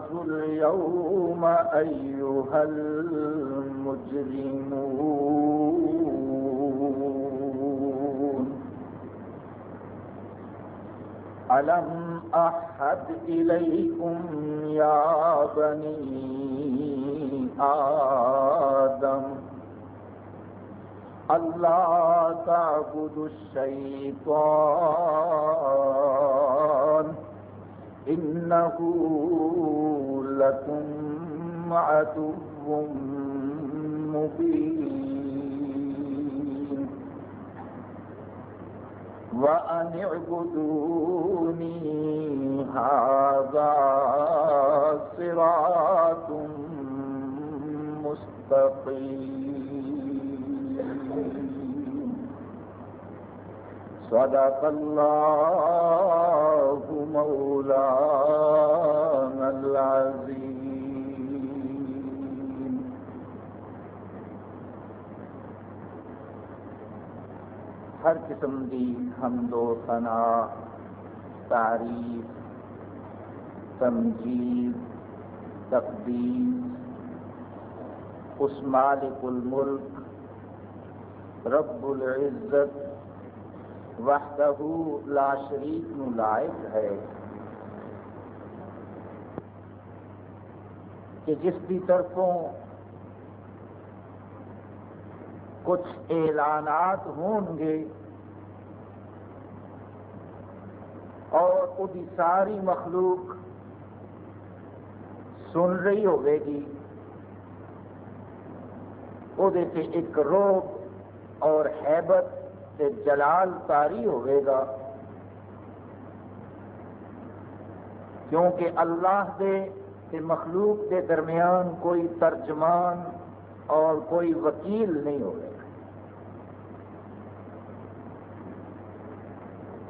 وامتازوا اليوم أيها المجرمون. ألم أحد إليكم يا بني آدم؟ ألا تعبدوا الشيطان. إنه لكم عدو مبين. وأن اعبدوني هذا صراط مستقيم. صدق الله مولانا العظيم. ہر قسم دی حمد و ثنا، تعریف، تمجید تقدیس اس مالک الملک، رب العزت وحدہ لا شریک نو لائق ہے۔ کہ جس کی طرفوں کچھ اعلانات ہون گے اور وہی ساری مخلوق سن رہی ہوئے گی وہ ایک روب اور حیبت تے جلال تاری ہوئے گا۔ کیونکہ اللہ دے تے مخلوق کے درمیان کوئی ترجمان اور کوئی وکیل نہیں ہوئے۔ گا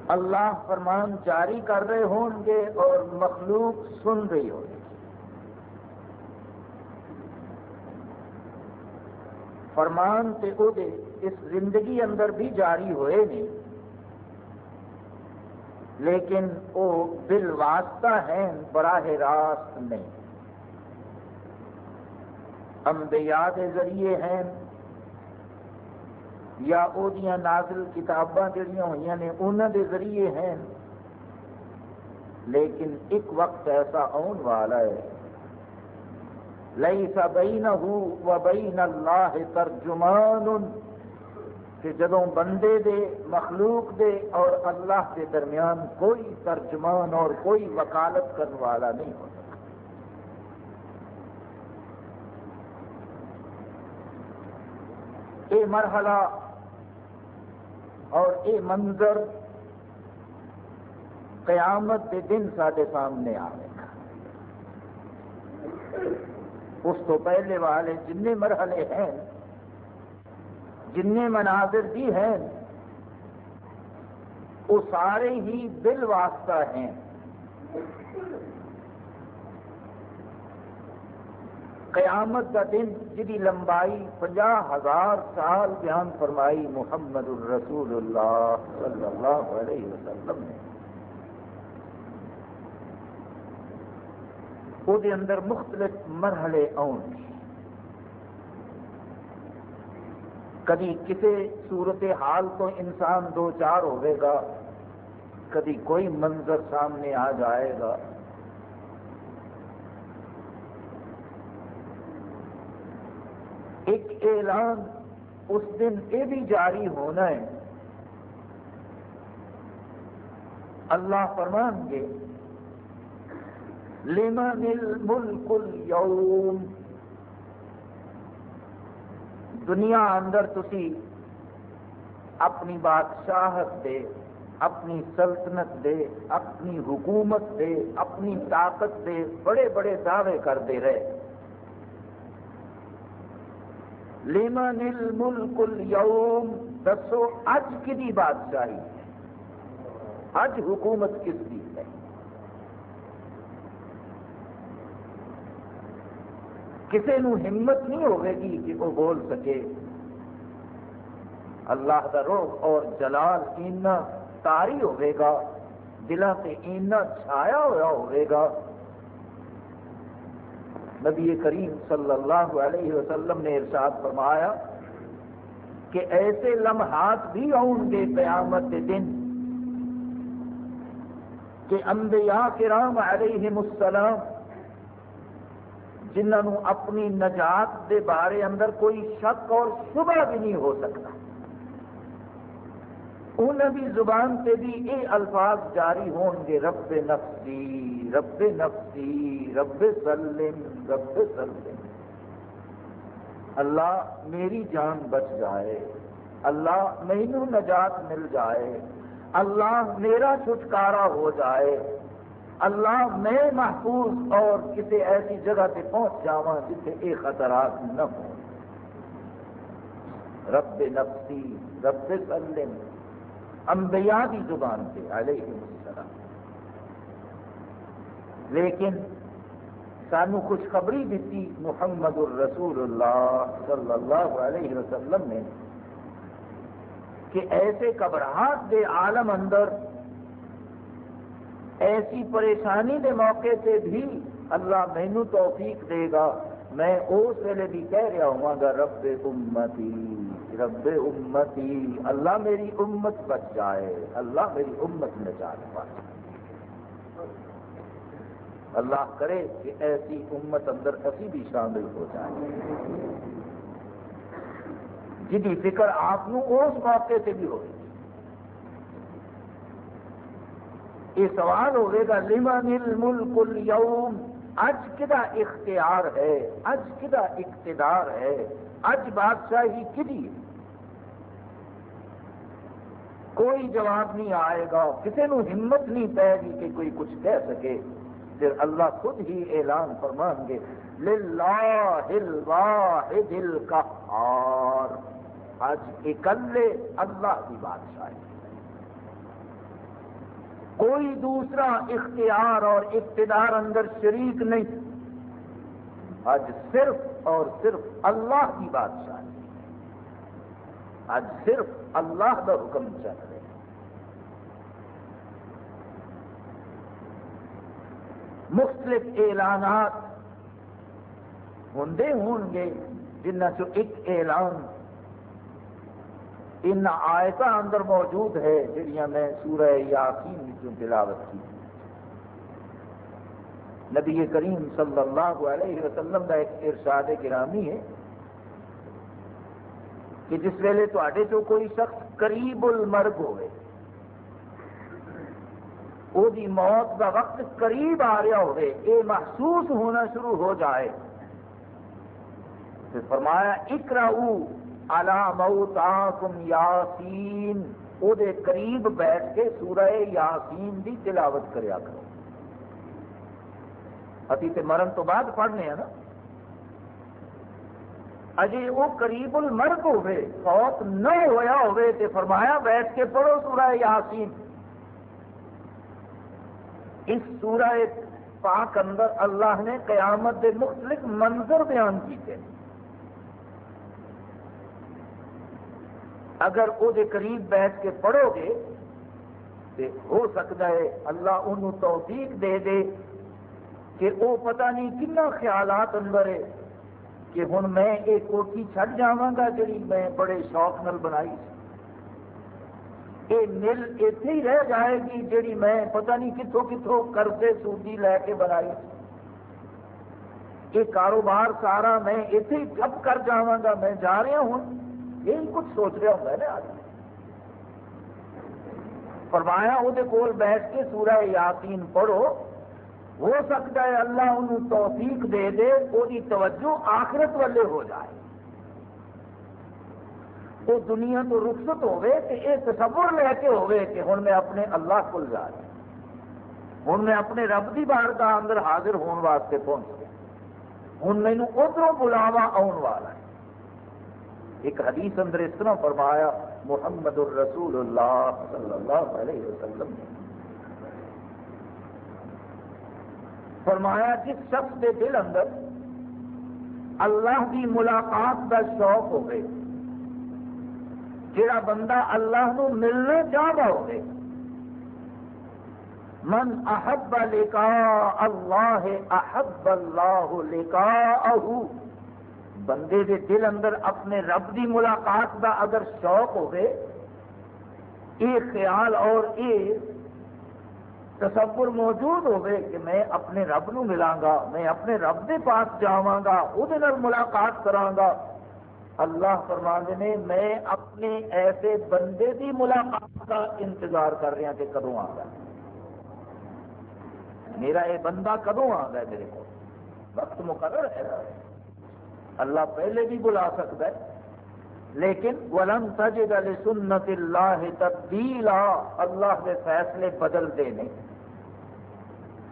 اللہ فرمان جاری کر رہے ہوں گے اور مخلوق سن رہی ہوگی فرمان تے او دے اس زندگی اندر بھی جاری ہوئے نہیں۔ لیکن وہ بل واسطہ ہیں، براہ راست نہیں۔ انبیاء کے ذریعے ہیں، یا او دیاں نازل کتاباں جڑیاں ہوئی نے انہوں دے ذریعے ہیں۔ لیکن ایک وقت ایسا آن والا ہے۔ لیس بینہ و بین اللہ ترجمان کہ جدوں بندے دے، مخلوق دے اور اللہ کے درمیان کوئی ترجمان اور کوئی وکالت کرنے والا نہیں ہوتا اے مرحلہ اور اے منظر قیامت کے دن سارے سامنے آئے گا۔ اس تو پہلے والے جن مرحلے ہیں جن مناظر بھی ہیں، وہ سارے ہی دل واسطہ ہیں۔ قیامت کا دن جی لمبائی پنجا ہزار سال بیان فرمائی محمد الرسول اللہ صلی اللہ علیہ وسلم نے۔ وہ اندر مختلف مرحلے آن کدی کسی صورت حال تو انسان دو چار ہوئے گا کدی کوئی منظر سامنے آ جائے گا۔ ایک اعلان اس دن یہ بھی جاری ہونا ہے۔ اللہ فرمان گے، لمن الملک اليوم؟ دنیا اندر تسی اپنی بادشاہت دے، اپنی سلطنت دے، اپنی حکومت دے، اپنی طاقت دے بڑے بڑے دعوے کرتے رہے۔ لمن الملک اليوم دسو اج کی بادشاہی ہے؟ اج حکومت کس کی ہے کسی نو ہمت نہیں ہوئے گی کہ وہ بول سکے۔ اللہ کا روح اور جلال اینا تاری ہوئے گا دلوں سے اینا چھایا ہوا ہوئے گا۔ نبی کریم صلی اللہ علیہ وسلم نے ارشاد فرمایا کہ ایسے لمحات بھی آؤں گے قیامت کے دن کہ انبیاء کرام علیہ السلام جنہوں اپنی نجات دے بارے اندر کوئی شک اور شبہ بھی نہیں ہو سکتا۔ انہوں کی زبان سے بھی یہ الفاظ جاری ہون گے، رب نفسی رب نفسی، رب سلم رب سلم۔ اللہ میری جان بچ جائے، اللہ مینو نجات مل جائے، اللہ میرا چھٹکارا ہو جائے۔ اللہ میں محفوظ اور کسی ایسی جگہ پہ پہنچ جاوا جتنے یہ خطرات نہ ہو۔ رب نفسی، رب سلم، انبیاء کی زبان سے علیہ السلام۔ لیکن سانو خوشخبری دیتی محمد الرسول اللہ صلی اللہ علیہ وسلم نے کہ ایسے گھبراہٹ دے عالم اندر ایسی پریشانی دے موقع سے بھی اللہ مینو توفیق دے گا۔ میں اس ویلے بھی کہہ رہا ہوں گا رب امتی رب امتی، اللہ میری امت بچ جائے، اللہ میری امت نجات پائے اللہ کرے کہ ایسی امت اندر اسی بھی شامل ہو جائے۔ جی فکر آپ اس موقع سے بھی ہوگی یہ سوال ہوئے گا، لمن الملک اليوم؟ اج کدا اختیار ہے؟ اج کدا اقتدار ہے؟ اج بادشاہی کدی؟ کوئی جواب نہیں آئے گا کسی نو ہمت نہیں پائے گی کہ کوئی کچھ کہہ سکے۔ پھر اللہ خود ہی اعلان فرمان گے، للہ الواحد القہار۔ اج اکلے اللہ کی بادشاہی۔ کوئی دوسرا اختیار اور اقتدار اندر شریک نہیں۔ اج صرف اور صرف اللہ کی بادشاہی اج صرف اللہ کا حکم چل رہا مختلف اعلانات ہوں گے، جنہ چو ایک اعلان ان آیت اندر موجود ہے جہاں میں سورہ یاسین جو تلاوت کی نبی کریم صلی اللہ علیہ وسلم کا ایک ارشاد گرامی ہے کہ جس ویلے تے تو کوئی شخص قریب المرگ ہوئے وہ دی موت کا وقت قریب آ رہا ہوئے یہ محسوس ہونا شروع ہو جائے۔ پھر فرمایا اکراؤ یاسین۔ او دے قریب بیٹھ کے سورہ یاسین دی تلاوت کریا کرو ابھی تے مرن تو بعد پڑھنے ہیں نا اجے وہ قریب المرگ ہوئے فوت نہ ہویا ہوئے تے فرمایا بیٹھ کے پڑھو سورہ یاسین اس سورہ پاک اندر اللہ نے قیامت دے مختلف منظر بیان کیتے ہیں اگر وہ قریب بیٹھ کے پڑھو گے تو ہو سکتا ہے اللہ انہوں توفیق دے دے کہ وہ پتہ نہیں کنا خیالات اندر ہے کہ ہوں میں ایک کوٹھی چھڈ جا گا جی میں بڑے شوق نل بنائی یہ مل اتے ہی رہ جائے گی جیڑی میں پتہ نہیں کتوں کتوں کرتے سوٹی لے کے بنائی یہ کاروبار سارا میں اتے ہی ٹھپ کر جا گا، میں جا رہا ہوں۔ یہی کچھ سوچ رہا ہوتا ہے نا آدمی فرمایا وہ کول بیٹھ کے سورہ یاسین پڑھو۔ ہو سکتا ہے اللہ انہوں توفیق دے دے وہ توجہ آخرت والے ہو جائے۔ وہ دنیا تو رخصت ہوئے کہ یہ تصور لے کے ہوئے کہ ہوں میں اپنے اللہ کو جا رہا ہوں۔ میں اپنے رب کی بار کا اندر حاضر ہونے واسطے پہنچ گیا۔ ہوں مینو ادھر بلاوا آن والا ہے۔ ایک حدیث اندر اس طرح فرمایا، محمد الرسول اللہ صلی اللہ علیہ وسلم. نے فرمایا، جس شخص کے دل اندر اللہ کی ملاقات کا شوق ہو گئے جڑا بندہ اللہ نو ملنا چاہتا ہوگی من احب لقاء اللہ، احب اللہ لقاء بندے دے دل اندر اپنے رب دی ملاقات دا اگر شوق ہوئے یہ خیال اور یہ تصور موجود ہوئے کہ میں اپنے رب نو ملاں گا، میں اپنے رب دے پاس جاواں گا وہ ملاقات کراں گا۔ اللہ فرمانے نے، میں اپنے ایسے بندے دی ملاقات کا انتظار کر رہا کہ کدوں آ گا میرا یہ بندہ کدوں آ گیا میرے کو وقت مقرر ہے۔ اللہ پہلے بھی بلا سکتا ہے۔ لیکن ولن تجد لسنت اللہ تبدیلا، اللہ کے فیصلے بدل دینے۔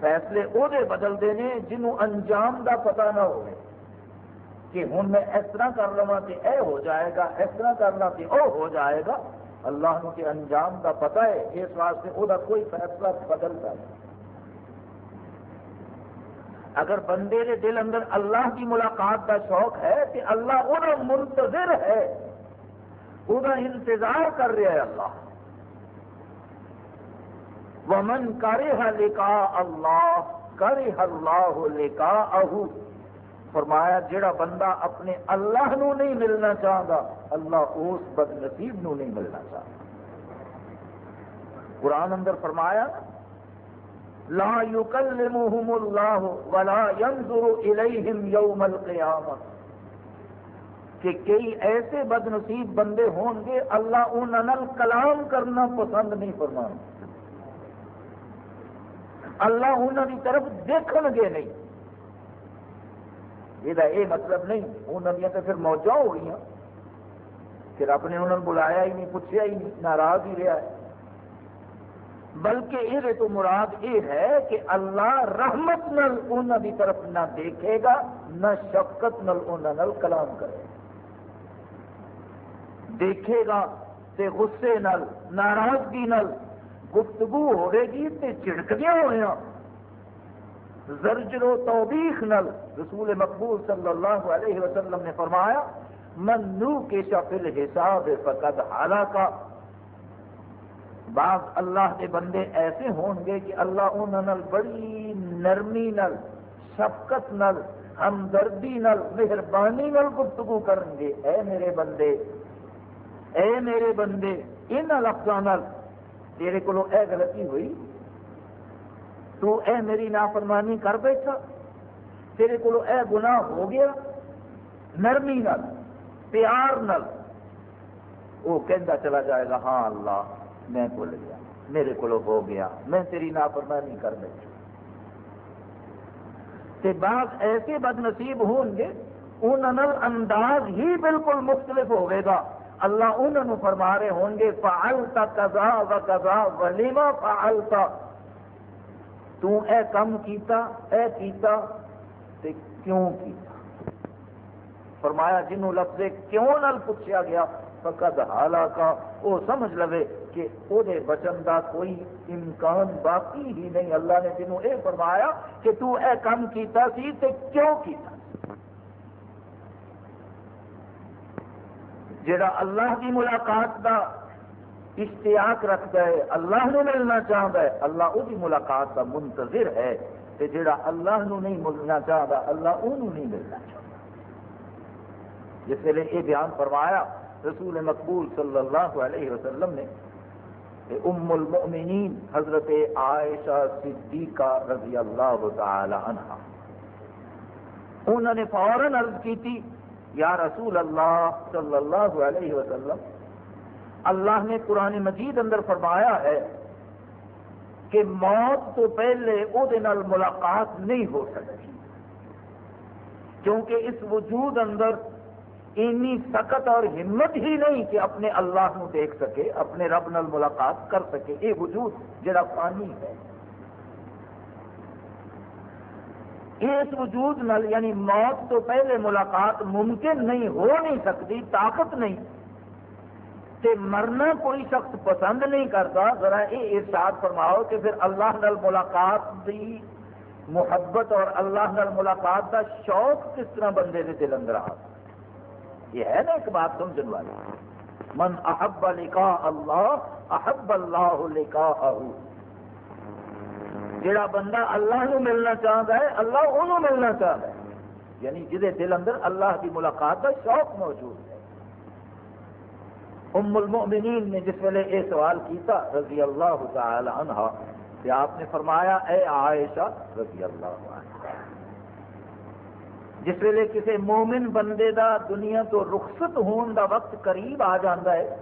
فیصلے وہ بدل دینے جنہوں انجام دا پتہ نہ ہوئے۔ کہ ہوں میں اس طرح کر لوا کہ اے ہو جائے گا، اس طرح کرنا کہ او ہو جائے گا۔ اللہ کے انجام دا پتہ ہے، اس واسطے وہ کوئی فیصلہ بدلتا ہے اگر بندے کے دل اندر اللہ کی ملاقات کا شوق ہے کہ اللہ وہ منتظر ہے وہ انتظار کر رہا ہے اللہ۔ ومن کرے لکھا اللہ کرے اللہ لکھا اہو فرمایا، جڑا بندہ اپنے اللہ نو نہیں ملنا چاہتا، اللہ اس بد نصیب نو نہیں ملنا چاہتا۔ قرآن اندر فرمایا لا يكلمهم الله ولا ينظر اليهم يوم القيامه کہ کئی ایسے بد نصیب بندے ہون گے اللہ انہوں کلام کرنا پسند نہیں فرما اللہ انہوں کی طرف دیکھن گے نہیں۔ یہ مطلب نہیں۔ انہوں نے تو پھر موجہ ہو گئی پھر اپنے انہوں نے بلایا ہی نہیں پوچھا ہی نہیں، ناراض ہی رہا ہے۔ بلکہ یہ تو مراد یہ ہے کہ اللہ رحمت نل انہوں کی طرف نہ دیکھے گا، نہ شفقت نل انہوں کلام کرے گا۔ دیکھے گا تے غصے نل، ناراضگی نل، گفتگو ہوئے گی تے چڑکدیا ہوئے ہاں۔ زرجر و توبیخ نل رسول مقبول صلی اللہ علیہ وسلم نے فرمایا، من نو کے شفل حساب فقد حالا بعض اللہ کے بندے ایسے ہون گے کہ اللہ انہوں بڑی نرمی نل شفقت نل ہمدردی نل مہربانی نل گفتگو کریں گے۔ اے میرے بندے، اے میرے بندے ان لفظوں تیرے کو اے غلطی ہوئی۔ تو اے میری نافرمانی کر بیٹھا۔ تیرے کو اے گناہ ہو گیا۔ نرمی نل پیار نل وہ کہہ چلا جائے گا ہاں اللہ میں بھول گیا۔ میرے کو ہو گیا۔ میں تیری نافرمانی کر بیٹھا تے بعض ایسے بد نصیب ہوں گے انہوں انداز ہی بالکل مختلف ہوئے گا۔ اللہ انہوں فرما رہے ہوں گے فعلتا کذا و کذا ولیما فعلتا تو اے کم کیتا، اے کیتا تے کیوں کیتا؟ فرمایا جنہوں لفظ کیوں نل پوچھا گیا فقد حالا کا وہ سمجھ لوے کہ وہ بچن کا کوئی امکان باقی ہی نہیں۔ اللہ نے تینوں یہ فرمایا کہ تو اے کام کیتا سی تے کیوں کیتا جڑا اللہ کی ملاقات کا اشتیاق رکھتا ہے، اللہ نے ملنا چاہتا ہے، اللہ وہ ملاقات کا منتظر ہے۔ کہ جڑا اللہ نو نہیں ملنا چاہتا، اللہ انہوں نہیں ملنا چاہتا۔ جس ویلے یہ بیان فرمایا رسول مقبول صلی اللہ علیہ وسلم نے ام المؤمنین حضرت عائشہ صدیقہ رضی اللہ تعالی عنہ۔ انہوں نے فوراً عرض کی تھی، یا رسول اللہ صلی اللہ علیہ وسلم، اللہ نے قرآن مجید اندر فرمایا ہے کہ موت تو پہلے وہ ملاقات نہیں ہو سکتی، کیونکہ اس وجود اندر اینی سخت اور ہمت ہی نہیں کہ اپنے اللہ نو دیکھ سکے، اپنے رب نال ملاقات کر سکے۔ یہ وجود، جڑا پانی ہے۔ اس وجود نال یعنی موت تو پہلے ملاقات ممکن نہیں ہو نہیں سکتی، طاقت نہیں۔ تے مرنا کوئی شخص پسند نہیں کرتا، ذرا یہ ارشاد فرماؤ کہ پھر اللہ نال ملاقات دی محبت اور اللہ نال ملاقات دا شوق کس طرح بندے کے دل اندر آ یہ ہے نا ایک بات سمجھنے والی۔ من احب لکھا اللہ، احب اللہ لکھا جڑا بندہ اللہ نو ملنا چاہتا ہے، اللہ انہوں ملنا چاہتا ہے۔ یعنی جہے دل اندر اللہ کی ملاقات کا شوق موجود ہے۔ ام المؤمنین نے جس ویلے یہ سوال کیتا، رضی اللہ تعالی عنہ، کہ آپ نے فرمایا، اے عائشہ، رضی اللہ عنہ۔ جس ویلے کسی مومن بندے دا دنیا تو رخصت ہون دا وقت قریب آ جاتا ہے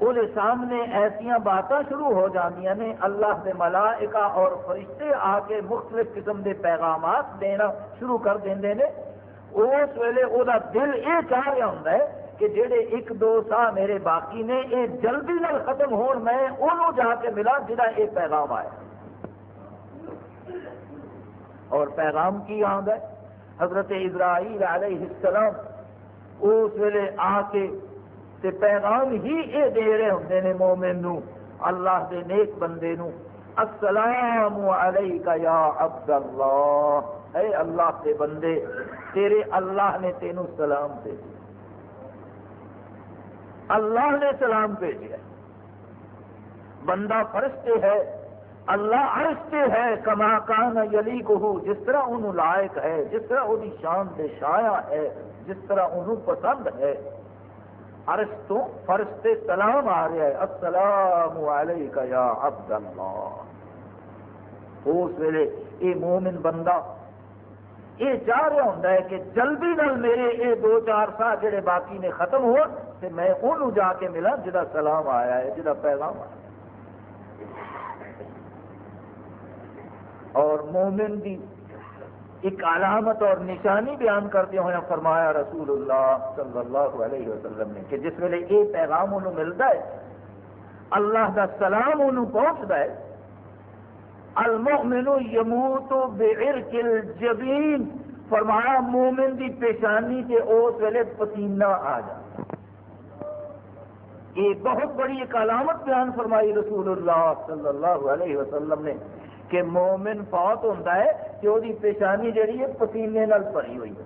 وہ سامنے ایسا باتیں شروع ہو جاندیاں نے اللہ کے ملائکہ اور فرشتے آ کے مختلف قسم کے پیغامات دینا شروع کر دیں اس ویلے وہ دل یہ چاہ رہا ہوں کہ جڑے ایک دو سا میرے باقی نے یہ جلدی نال ختم ہون، میں انہوں جا کے ملا جا یہ پیغام آیا۔ اور پیغام کی آد ہے؟ حضرت اسرائیل علیہ السلام اس ویلے آ کے تے پیغام ہی یہ دے رہے ہوں نے مومن نو، اللہ دے نیک بندے نو۔ السلام علیکہ یا عبد اللہ اے اللہ کے بندے، تیرے اللہ نے تینو سلام دے اللہ نے سلام بھیجا۔ بندہ فرشتے ہے اللہ عرشتے ہے، کما کان یلی کو جس طرح انہوں لائق ہے، جس طرح وہ شان دے شایا ہے، جس طرح انہوں پسند ہے۔ عرش تو فرش سے سلام آ رہا ہے السلام علیکہ یا عبد اللہ۔ اس ویلے یہ مومن بندہ یہ چاہ رہا ہوں کہ جلدی نال میرے یہ دو چار سال جڑے باقی نے ختم ہو میں انہوں جا کے ملا جا سلام آیا ہے جا پیغام آیا اور مومن دی ایک علامت اور نشانی بیان کرتے ہوئے فرمایا رسول اللہ صلی اللہ علیہ وسلم نے کہ جس ویلے یہ پیغام انہوں ملتا ہے، اللہ کا سلام انہوں پہنچتا ہے، المؤمن یموت بعرق الجبین، فرمایا مومن دی پیشانی سے اس ویلے پسینہ آ جاتا یہ بہت بڑی ایک علامت بیان فرمائی رسول اللہ صلی اللہ علیہ وسلم نے۔ کہ مومن فوت ہوتا ہے کہ وہ پیشانی جہی ہے پسینے نال بھری ہوئی ہے۔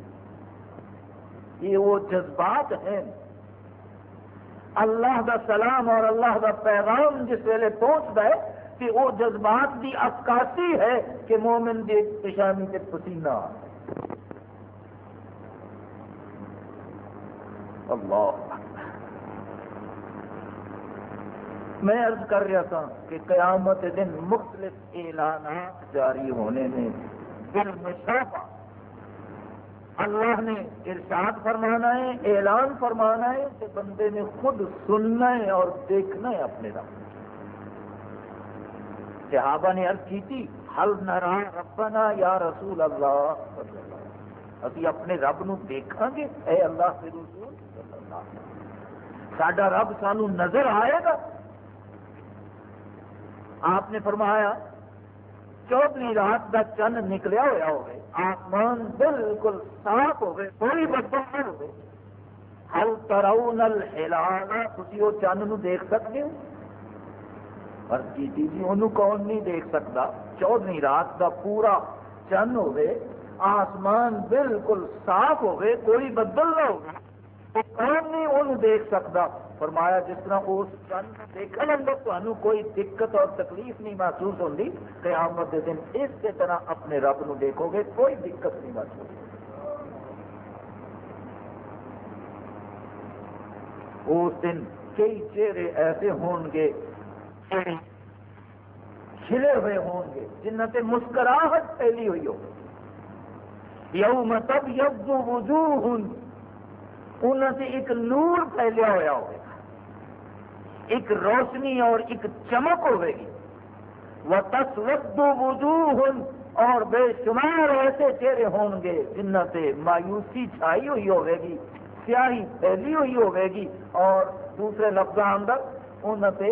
یہ وہ جذبات ہیں۔ اللہ دا سلام اور اللہ دا پیغام جس ویلے پہنچتا ہے کہ وہ جذبات کی عکاسی ہے کہ مومن کی پیشانی سے پسینہ اللہ۔ میں عرض کر رہا تھا کہ قیامت دن مختلف اعلانات جاری ہونے میں بالمشافہ اللہ نے ارشاد فرمانا ہے، اعلان فرمانا ہے کہ بندے نے خود سننا ہے اور دیکھنا ہے اپنے رب صحابہ نے عرض کی تھی حل نرا ربنا یا رسول اللہ؟ ابھی اپنے رب نو دیکھا گے؟ اے اللہ کے رسول ساڈا رب سانو نظر آئے گا۔ آپ نے فرمایا چودہ رات کا چند نکلیا ہوا ہوگی آسمان بالکل صاف ہوگی کوئی بدبو نہ ہوگی ہل تراؤ نل ہلانا تھی وہ چند نو دیکھ سکتے ہو؟ پر کی جی انہوں کون نہیں دیکھ سکتا؟ چودہ رات کا پورا چند ہوگی آسمان بالکل صاف ہوگی کوئی بدل نہ ہوگا کون نہیں انہوں دیکھ سکتا؟ فرمایا جس طرح اس چند دیکھنے اندر تمہیں کوئی دقت اور تکلیف نہیں محسوس ہوتی قیامت کے دن اس کے طرح اپنے رب نو دیکھو گے، کوئی دقت نہیں محسوس اس دن کئی چہرے ایسے ہون گے، کھلے ہوئے ہون گے، جنہ سے مسکراہٹ پھیلی ہوئی ہو۔ یوم تب یبدو وجوہ انہوں سے ایک نور پھیلیا ہوا ہوگا ایک روشنی اور ایک چمک ہوے گی۔ وہ تصوت وجوہ اور بے شمار ایسے چہرے ہون گے جنہ سے مایوسی چھائی ہوئی ہوے گی، سیاہی پھیلی ہوئی ہوے گی، اور دوسرے لفظ اندر ان سے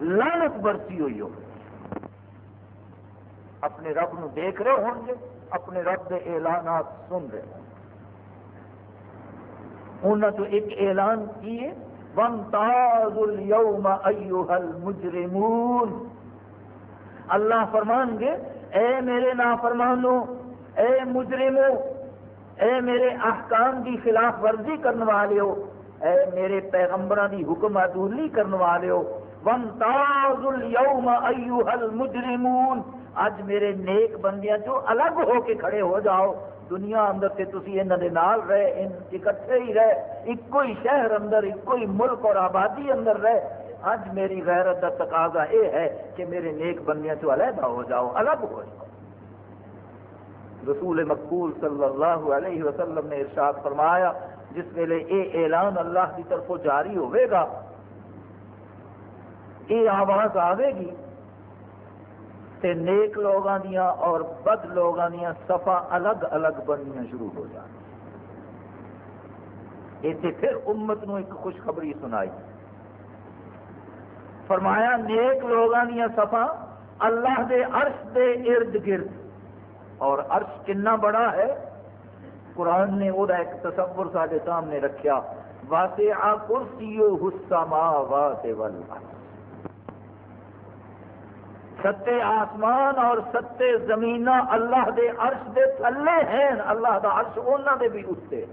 لانت برسی ہوئی ہوگی۔ اپنے رب نو دیکھ رہے ہوں گے، اپنے رب کے اعلانات سن رہے ہوں انہوں تو ایک اعلان کیے وَمْتَازُ الْيَوْمَ أَيُّهَا الْمُجْرِمُونَ. اللہ فرمان گے، اے میرے نافرمانوں، اے مجرموں، اے میرے احکام کی خلاف ورزی کرنے والے ہو، اے میرے پیغمبروں کی حکم عدولی کرنے والے ہو. وَمْتَازُ الْيَوْمَ أَيُّهَا الْمُجْرِمُونَ. اج میرے نیک بندیاں جو الگ ہو کے کھڑے ہو جاؤ۔ دنیا اندر سے تھی انہوں نے نال رہے اکٹھے ہی رہے۔ ایک ہی شہر اندر ایک ہی ملک اور آبادی اندر رہے۔ اج میری غیرت کا تقاضا یہ ہے کہ میرے نیک بندیاں تو علیحدہ ہو جاؤ، الگ ہو جاؤ۔ رسول مقبول صلی اللہ علیہ وسلم نے ارشاد فرمایا، جس ویلے یہ اعلان اللہ کی طرف جاری ہوئے گا یہ آواز آئے گی۔ تے نیک لوگوں دیا اور بد لوگوں دیا سفا الگ الگ بننی شروع ہو جان اتنے پھر امت نو ایک خوشخبری سنائی۔ فرمایا، نیک لوگوں دیا سفا اللہ دے عرش دے ارد گرد۔ اور عرش کنا بڑا ہے۔ قرآن نے وہ ایک تصور سارے سامنے رکھیا واسع کرسی حسما السماوات والارض۔ ستے آسمان اور ستے زمین اللہ دے عرش دے تھلے ہیں، اللہ دا عرش انہوں دے بھی اتنے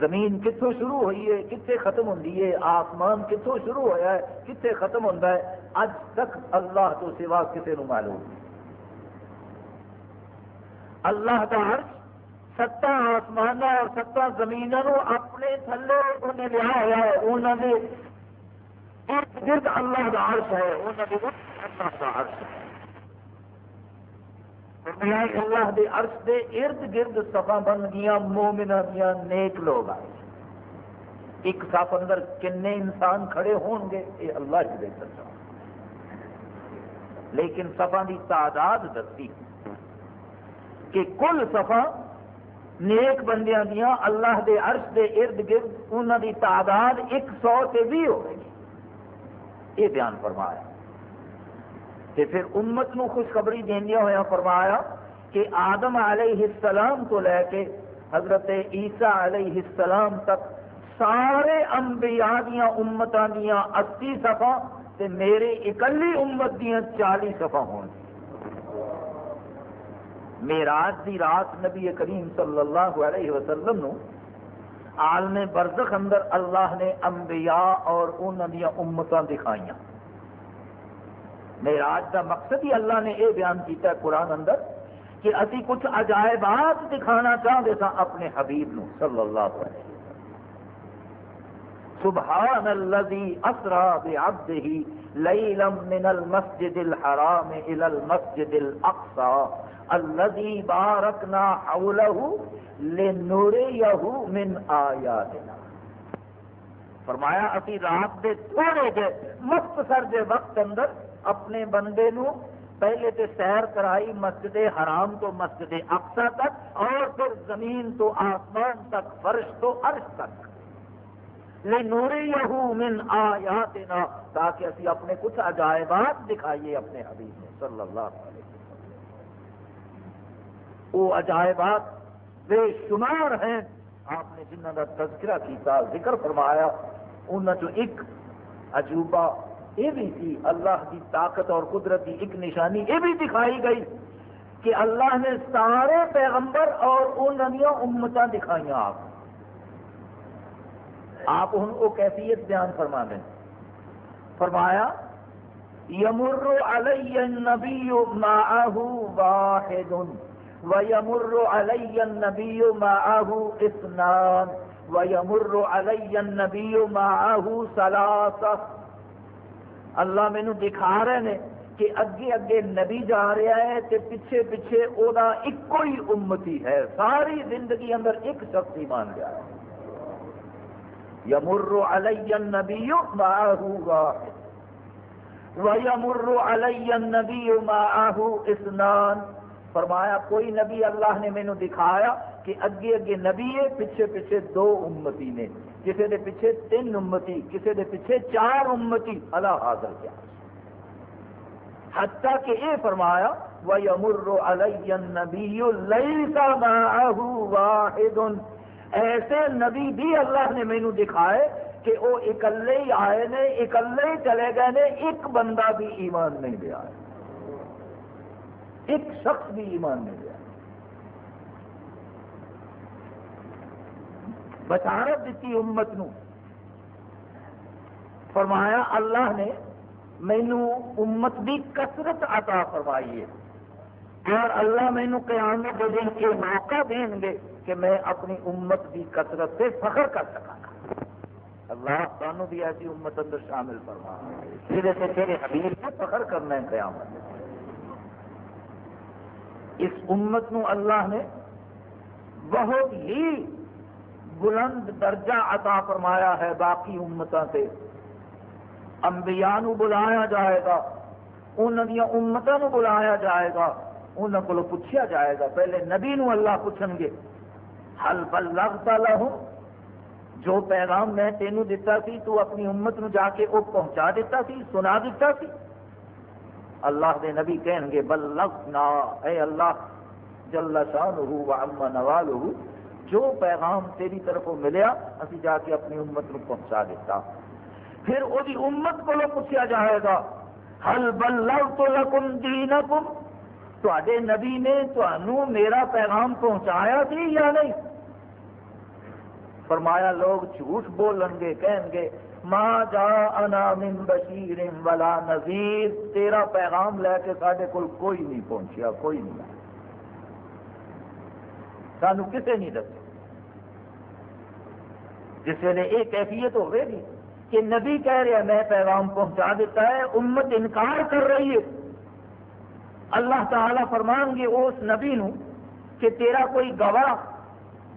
زمین کتوں شروع ہوئی ہے؟ کتنے ختم ہوتی ہے؟ آسمان کتوں شروع ہوا ہے؟ کتنے ختم ہوتا ہے؟ اج تک اللہ تو سوا کسی نو معلوم نہیں۔ اللہ کا عرش ستا آسمان اور ستا زمین اپنے تھلے انہیں لیا ہوا ہے انہوں نے ارد گرد اللہ کا عرش ہے انہوں نے اللہ کا عرش ہے۔ اللہ دے عرش دے ارد گرد سفا بن گیا مومنا دیا نیک لوگ آئے۔ ایک صف اندر کنے انسان کھڑے ہون گے، یہ اللہ ہی بہتر سکتا لیکن سفا دی تعداد دستی۔ کہ کل سفا نیک بندیاں دیا اللہ دے عرش دے ارد گرد انہوں دی تعداد ایک سو سے بھی ہو گئی یہ بیان فرمایا۔ کہ پھر امت نو خوشخبری دیا ہوا فرمایا کہ آدم علیہ السلام کو لے کے حضرت عیسیٰ علیہ السلام تک سارے انبیاء دیا امتوں دیا اسی سفا تے میرے اکلی امت دیا چالی سفا ہون۔ میراج دی رات نبی کریم صلی اللہ علیہ وسلم نو عالم برزخ اندر اللہ نے انبیاء اور انہوں دیا امتاں دکھائیاں۔ میراج کا مقصد ہی اللہ نے یہ بیان کیتا ہے قرآن اندر کہ اسی کچھ عجائبات دکھانا چاہتے سا اپنے حبیب نو صلی اللہ علیہ وسلم۔ سبحان الذي اسرا بعبده ليلا من المسجد الحرام الى المسجد الاقصى الذي باركنا حوله لنريه من آياتنا۔ فرمایا، اسی رات دے تھوڑے جے مختصر جے وقت اندر اپنے بندے نو پہلے تے سیر کرائی مسجد حرام تو مسجد اقصا تک اور پھر زمین تو آسمان تک فرش تو عرش تک۔ لنريه من آیاتنا تاکہ اسی اپنے کچھ عجائبات دکھائیے اپنے حبیب صلی اللہ علیہ وسلم۔ وہ عجائبات بے شمار ہیں۔ آپ نے جنہوں کا تذکرہ کیا ذکر فرمایا انہوں ایک عجوبہ یہ بھی تھی، اللہ کی طاقت اور قدرت کی ایک نشانی یہ بھی دکھائی گئی کہ اللہ نے سارے پیغمبر اور انہوں امتاں دکھائی آپ۔ آپ ہوں وہ کیفیت بیان فرما دیں فرمایا، یمر علی النبی معه واحد۔ ويمر علي النبي معه اثنان ويمر علي النبي معه ثلاثة اللہ مینو دکھا رہے ہیں کہ اگے اگے نبی جا رہا ہے تے پیچھے پیچھے وہ ایک ہی امتی ہے۔ ساری زندگی اندر ایک شخص ہی مان گیا ہے یمر علی النبی معه واحد۔ ويمر علي النبي معه اثنان فرمایا، کوئی نبی اللہ نے مینو دکھایا کہ اگے اگے نبی ہے، پیچھے پیچھے دو امتی نے۔ کسی دے پیچھے تین امتی کسی دے پیچھے چار امتی۔ اللہ حاضر کیا۔ حتیٰ کہ اے فرمایا، وَيَمُرُّ عَلَيَّ النَّبِيُّ لَيْسَ مَعَهُ وَاحِدٌ۔ ایسے نبی بھی اللہ نے مینو دکھائے کہ وہ اکلے ہی آئے نے، اکلے ہی چلے گئے نے، ایک بندہ بھی ایمان نہیں دیا ایک شخص بھی ایمان نہیں دیا بشارت دیتی امت نو۔ فرمایا، اللہ نے مینو امت بھی کثرت عطا فرمائی ہے۔ اور اللہ مینو قیامت دے دن یہ موقع دیں گے کہ میں اپنی امت کی کثرت سے فخر کر سکا اللہ سانو بھی ایسی امت اندر شامل فرما۔ جہے سے تیرے حبیب سے فخر کرنا ہے قیامت اس امت نو اللہ نے بہت ہی بلند درجہ عطا فرمایا ہے باقی امتوں سے انبیاء نو بلایا جائے گا انہوں دیا امتوں نو بلایا جائے گا انہوں کو پوچھا جائے گا۔ پہلے نبی نو اللہ پوچھن گے حل بلغتا لہم؟ جو پیغام میں تینوں دیتا سی، تو اپنی امت نو جا کے وہ پہنچا دیتا سی، سنا دیتا سی۔ اللہ دے نبی کہیں گے بلغنا اے اللہ، جل شانہ و عم نوالہ جو پیغام تیری طرف ملیا، اسی جا کے اپنی امت کو پہنچا دیتا۔ پھر وہ امت کو پوچھا جائے گا، ہل بلغت لکم دینکم؟ تے نبی نے تنوع میرا پیغام پہنچایا تھی یا نہیں؟ فرمایا، لوگ جھوٹ بولن گے کہیں گے ماں جا انا من بشیر ولا نذیر تیرا پیغام لے کے سارے کول کوئی نہیں پہنچیا، کوئی نہیں آیا۔ سانو کسے نہیں دسے جس ویلے یہ کیفیت ہوئے گی کہ نبی کہہ رہا میں پیغام پہنچا دیتا ہے، امت انکار کر رہی ہے۔ اللہ تعالی فرمان گے اس نبی نو کہ تیرا کوئی گواہ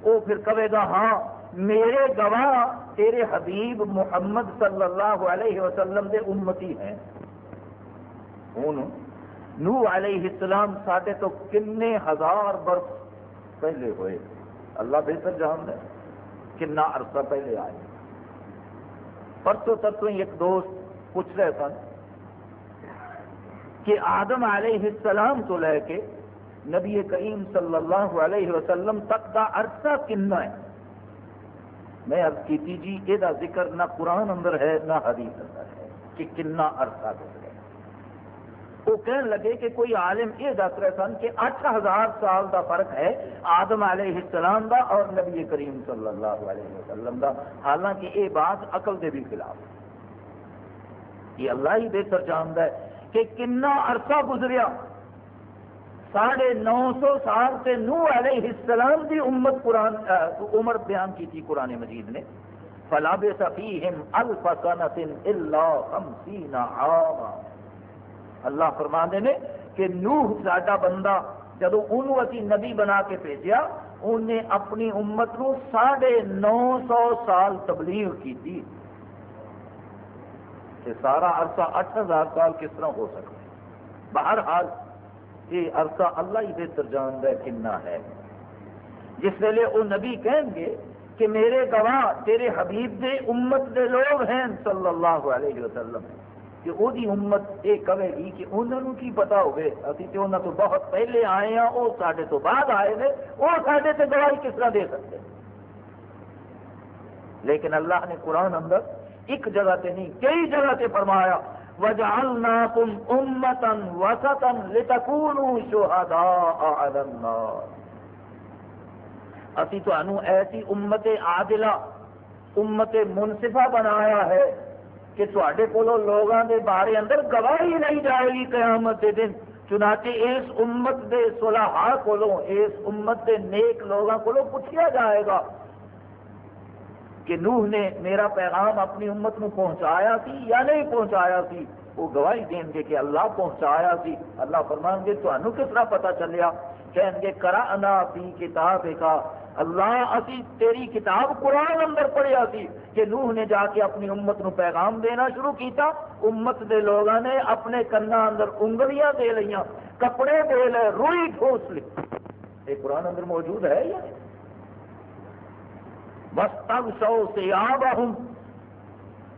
وہ پھر کہے گا ہاں میرے گواہ تیرے حبیب محمد صلی اللہ علیہ وسلم دے امتی ہیں۔ ہوں نو علیہ السلام ساڈے تو کنے ہزار برس پہلے ہوئے۔ اللہ بہتر جان ہے کنا عرصہ پہلے آئے۔ پرسوں ترسوں ایک دوست پوچھ رہے سن کہ آدم علیہ السلام تو لے کے نبی کریم صلی اللہ علیہ وسلم تک کا عرصہ کنا ہے۔ میں ارد کی جی یہ ذکر نہ قرآن اندر ہے، نہ حدیث اندر ہے کہ کنا عرصہ گزرا وہ کہنے لگے کہ کوئی عالم یہ دس رہے سن کہ اٹھ ہزار سال دا فرق ہے آدم علیہ السلام دا اور نبی کریم صلی اللہ علیہ وسلم دا۔ حالانکہ یہ بات عقل دے بھی خلاف۔ یہ اللہ ہی بہتر جانتا ہے کہ کنا عرصہ گزریا۔ ساڑھے نو سو سال سے نو علیہ السلام دی امت قرآن عمر بیان کی تھی قرآن مجید نے۔ فلاب صفیہم الف سنت الا خمسین عاما۔ اللہ فرما نے کہ نوح ساڈا بندہ جدو انہوں اسی نبی بنا کے بھیجا انہیں اپنی امت نو ساڑھے نو سو سال تبلیغ کی تھی۔ کہ سارا عرصہ اٹھ ہزار سال کس طرح ہو سکتا ہے؟ بہرحال یہ عرصہ اللہ ہی بہتر جان ہے کنا ہے۔ جس ویلے وہ نبی کہیں گے کہ میرے گواہ، تیرے حبیب دے امت دے لوگ ہیں صلی اللہ علیہ وسلم۔ کہ وہ امت یہ کہے گی کہ انہوں نے کی پتا ہوگی ابھی تو انہوں تو بہت پہلے آئے ہیں وہ سارے تو بعد آئے ہیں وہ سارے سے گواہی کس طرح دے سکتے؟ لیکن اللہ نے قرآن اندر ایک جگہ تے نہیں، کئی جگہ تے فرمایا وَجَعَلْنَاكُمْ أُمَّةً وَسَطًا لِتَكُونُوا شُهَدَاءَ عَلَى النَّاسِ. اسی تو ایسی امت عادلہ، امت منصفہ بنایا ہے کہ تے کو لوگوں کے بارے اندر گواہی نہیں جائے گی قیامت کے دن۔ چنانچہ اس امت کے سلاحا کو اس امت کے نیک لوگوں کو پوچھا جائے گا کہ نوح نے میرا پیغام اپنی امت نو پہنچایا سی یا نہیں پہنچایا سی وہ گواہی دیں گے کہ اللہ پہنچایا سی اللہ فرمان گے تو کس طرح پتا چلیا کہیں گے کرا انا اپنی کتاب کا اللہ اسی تیری کتاب قرآن اندر پڑھیا سی کہ نوح نے جا کے اپنی امت نو پیغام دینا شروع کیتا۔ امت دے لوگوں نے اپنے کنا اندر انگلیاں دے لیا کپڑے دے لے روئی ٹھوس لی یہ قرآن اندر موجود ہے یا بس تب سو سے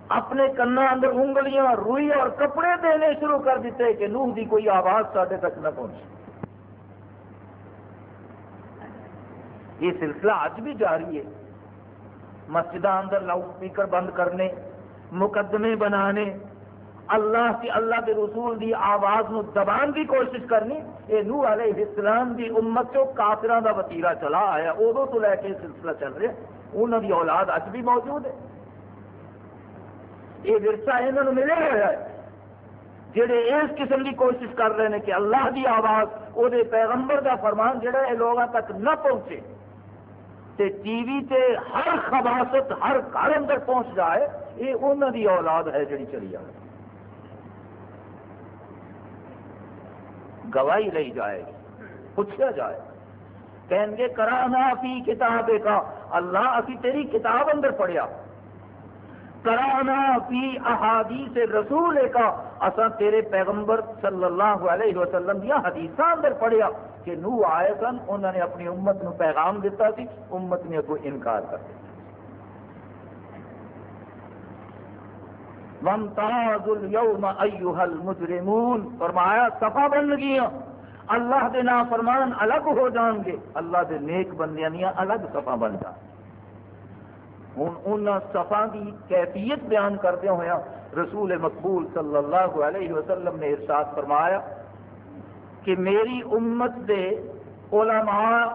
اپنے کنا اندر انگلیاں، روئی اور کپڑے دینے شروع کر دیتے کہ نوح دی کوئی آواز سارے تک نہ پہنچے۔ یہ سلسلہ اج بھی جاری ہے۔ مسجد اندر لاؤڈ اسپیکر بند کرنے، مقدمے بنانے اللہ کی اللہ کے رسول دی آواز نو دبان کی کوشش کرنی یہ نو علیہ السلام دی امت چو کافران دا وطیرہ چلا آیا ادو تو لے کے سلسلہ چل رہا انہوں دی اولاد اج بھی موجود ہے۔ یہ ورثہ یہاں ملے ہوا ہے۔ جہے اس قسم کی کوشش کر رہے ہیں کہ اللہ دی آواز وہ پیغمبر دا فرمان جہاں یہ لوگوں تک نہ پہنچے۔ تے ٹی وی تے ہر خباست ہر گھر اندر پہنچ جائے یہ انہوں دی اولاد ہے جڑی چلی جائے گواہی لی جائے گی، پوچھا جائے کہیں گے، کرانا فی کتاب کا، اللہ ابھی تیری کتاب اندر پڑھیا کرانا فی احادیث رسول کا اصا تیرے پیغمبر صلی اللہ علیہ وسلم دیا حدیث اندر پڑھیا کہ نو آئے سن انہوں نے اپنی امت نو پیغام دیتا سی، امت نے کوئی انکار کر دیا۔ اليوم ایوہ المجرمون فرمایا، صفا بن گیا اللہ دے نا فرمان الگ ہو جان گے۔ اللہ دے نیک بندیاں الگ صفا بن جان ہوں ان صفا کی کیفیت بیان کردہ ہوا رسول مقبول صلی اللہ علیہ وسلم نے ارشاد فرمایا کہ میری امت دے علماء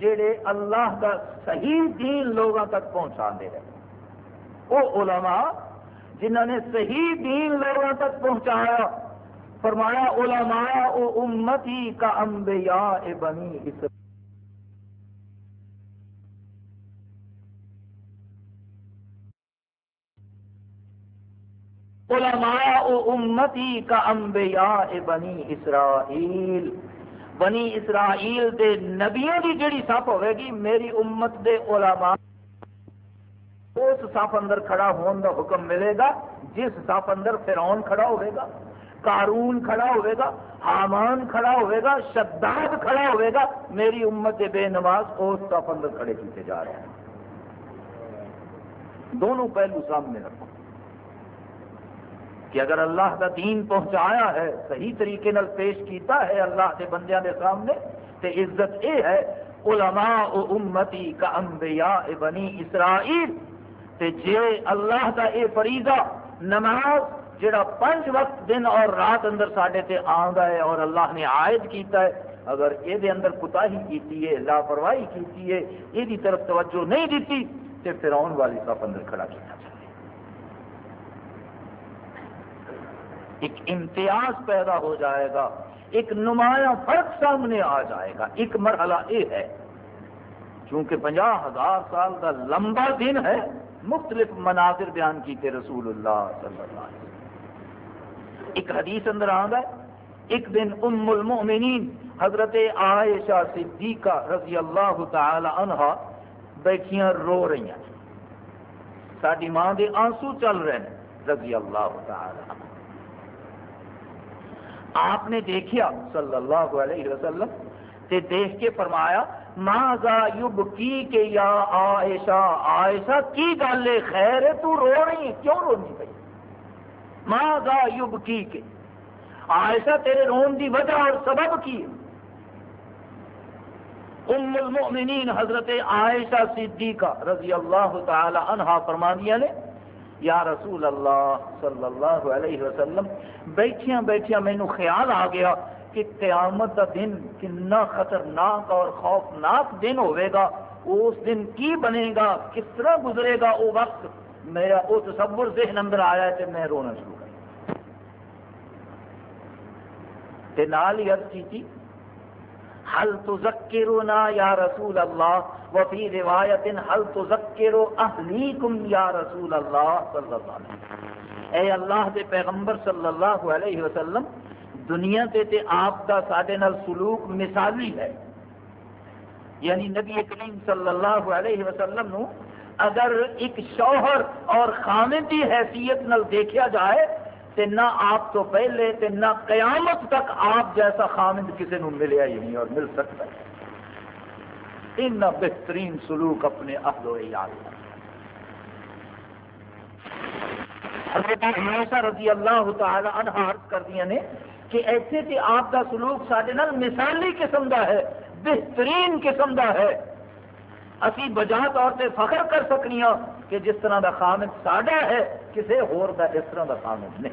جڑے اللہ کا صحیح دین لوگوں تک پہنچا دے رہے۔ وہ علماء جنہوں نے صحیح دین لوگوں تک پہنچایا، فرمایا، علماء او امتی کا انبیاء بنی اسرائیل۔ علماء او امتی کا انبیاء بنی اسرائیل۔ بنی اسرائیل دے نبیوں کی جڑی سپ ہوئے گی، میری امت دے علماء۔ اس صف اندر کھڑا ہون دا حکم ملے گا، جس صف اندر فرعون کھڑا ہوئے گا کارون کھڑا ہوئے گا، حامان کھڑا ہوئے گا، شداد کھڑا ہوئے گا، میری امت بے نماز اس صف اندر کھڑے کیتے جا رہے ہیں۔ دونوں پہلو سامنے رکھو۔ کہ اگر اللہ کا دین پہنچایا ہے، صحیح طریقے نال پیش کیتا ہے اللہ کے بندیاں دے سامنے، تے عزت اے ہے، علماء امتی کا انبیاء بنی اسرائیل تے جے اللہ کا اے فریضہ نماز جڑا پنج وقت دن اور رات اندر ساڈے تے آندا ہے اور اللہ نے عائد کیتا ہے، اگر یہ دے اندر کوتاہی کیتی ہے، لاپرواہی کیتی ہے یہ طرف توجہ نہیں دیتی، تے فرعون والی صف اندر کھڑا کیتا ایک امتیاز پیدا ہو جائے گا، ایک نمایاں فرق سامنے آ جائے گا۔ ایک مرحلہ یہ ہے، چونکہ پنجا ہزار سال کا لمبا دن ہے مختلف مناظر بیان کیتے رسول اللہ صلی اللہ علیہ وسلم۔ ایک حدیث اندر آندا ہے، ایک دن ام المؤمنین حضرت عائشہ صدیقہ رضی اللہ تعالی عنہ بیٹھیاں رو رہی ہیں ساری ماں دے آنسو چل رہے ہیں، رضی اللہ تعالی عنہ۔ آپ نے دیکھیا صلی اللہ علیہ وسلم تے دیکھ کے فرمایا ماذا یب کی کہ یا عائشہ؟ عائشہ کی گل ہے؟ خیر ہے، تو رو رہی ہے۔ کیوں رونی پئی؟ ماذا یب کی کہ؟ عائشہ تیرے رون دی وجہ اور سبب کی ہے؟ ام المؤمنین حضرت عائشہ صدیقہ رضی اللہ تعالی عنہا فرمانیہ نے، یا رسول اللہ صلی اللہ علیہ وسلم، بیٹھیاں بیٹھیاں مینو خیال آ گیا کہ قیامت کا دن کنا خطرناک اور خوفناک دن ہوئے گا، اس دن کی بنے گا، کس طرح گزرے گا؟ وہ وقت میرا، وہ تصور ذہن اندر آیا ہے کہ میں رونا شروع کر نال ہی عرض کی تھی حل تذکرنا یا رسول اللہ؟ وفی روایت حل تذکرو اہلیکم یا رسول اللہ صلی اللہ علیہ وسلم؟ اے اللہ دے پیغمبر صلی اللہ علیہ وسلم دنیا تے تے آپ کا ساڈے نال سلوک مثالی ہے۔ یعنی نبی کریم صلی اللہ علیہ وسلم نو اگر ایک شوہر اور خامن کی حیثیت نال دیکھا جائے تے نہ آپ تو پہلے تے نہ قیامت تک آپ جیسا خامد کسی نے ملیا ہی نہیں اور مل سکتا۔ ہے ان بہترین سلوک اپنے اہل و عیال کا۔ حضرت عائشہ رضی اللہ تعالی عنہ عرض کر دیا نے کہ ایسے تے آپ دا سلوک سارے نال مثالی قسم دا ہے، بہترین قسم دا ہے۔ اسی بجا طور سے فخر کر سکنی ہاں کہ جس طرح دا خامد ساڈا ہے کسی ہور دا اس طرح دا خامد نہیں۔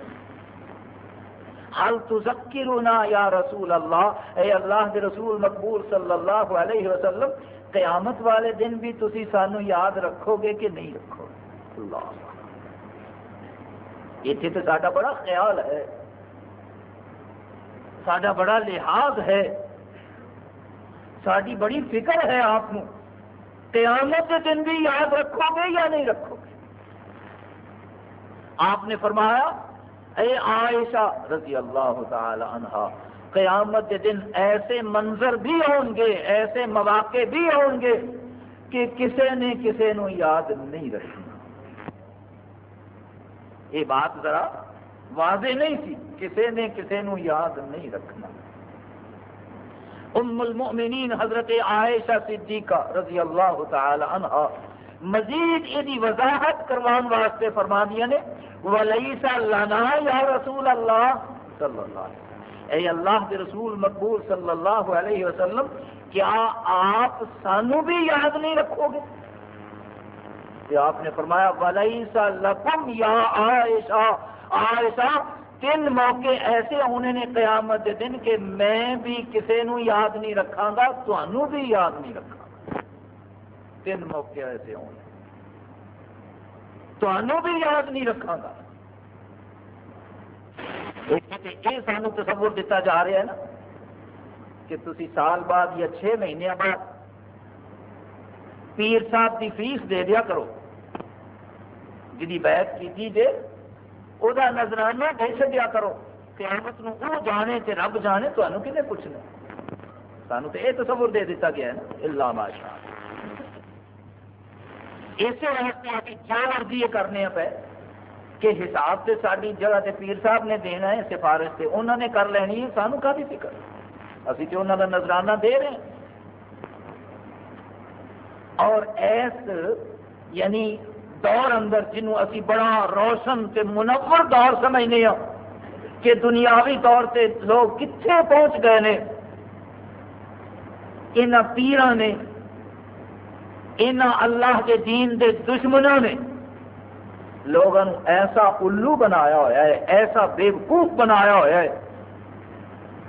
حل تذکرنا یا رسول اللہ، اے اللہ دے رسول مقبول صلی اللہ علیہ وسلم، قیامت والے دن بھی تسی سانو یاد رکھو گے کہ نہیں رکھو۔ گے اللہ۔ اتنے تو ساڈا بڑا خیال ہے۔ ساڈا بڑا لحاظ ہے۔ ساری بڑی فکر ہے آپ قیامت کے دن بھی یاد رکھو گے یا نہیں رکھو گے؟ آپ نے فرمایا، اے عائشہ رضی اللہ تعالی عنہ قیامت کے دن ایسے منظر بھی ہوں گے، ایسے مواقع بھی ہوں گے کہ کسی نے کسی نو یاد نہیں رکھنا۔ یہ بات ذرا واضح نہیں تھی کسی نے کسی نو یاد نہیں رکھنا۔ ام المؤمنین حضرت عائشہ صدیقہ رضی اللہ تعالی عنہ مزید یہ وضاحت کروان واسطے فرما دیا نے ولیسا لنا یا رسول اللہ صلی اللہ علیہ وسلم۔ اے اللہ کے رسول مقبول صلی اللہ علیہ وسلم، کیا آپ سانو بھی یاد نہیں رکھو گے؟ کہ آپ نے فرمایا ولیسا لکم یا عائشہ عائشہ تین موقع ایسے ہونے نے قیامت کے دن کہ میں بھی کسی نو یاد نہیں رکھا گا تنوع بھی یاد نہیں رکھا گا۔ تین موقع ایسے ہونے تنوع بھی یاد نہیں رکھا گا۔ یہ سانو تصور دیتا جا رہا ہے نا کہ تھی سال بعد یا چھ مہینے بعد پیر صاحب کی فیس دے دیا کرو۔ جی بیعت کی جی وہ نظرانہ دے چڑیا کرو قیامت نو وہ جانے تے رب جانے تو کھنے پوچھنا سانو تو یہ تصور دے دیتا گیا ہے نا اللہ ماشاء اسی واسطے آپ کیا مرضی یہ کرنے پہ کہ حساب سے ساری جگہ تے پیر صاحب نے دینا ہے سفارش سے انہوں نے کر لینی ہے سانو کا بھی فکر ابھی تو انہوں کا نظرانہ دے رہے ہیں اور ایس یعنی دور اندر جنوں اسی بڑا روشن تے منور دور سمجھنے ہاں کہ دنیاوی طور سے لوگ کتنے پہنچ گئے نے؟ یہاں پیران نے یہاں اللہ کے دین دے دشمنوں نے لوگوں ایسا الو بنایا ہوا ہے، ایسا بےوقوف بنایا ہوا ہے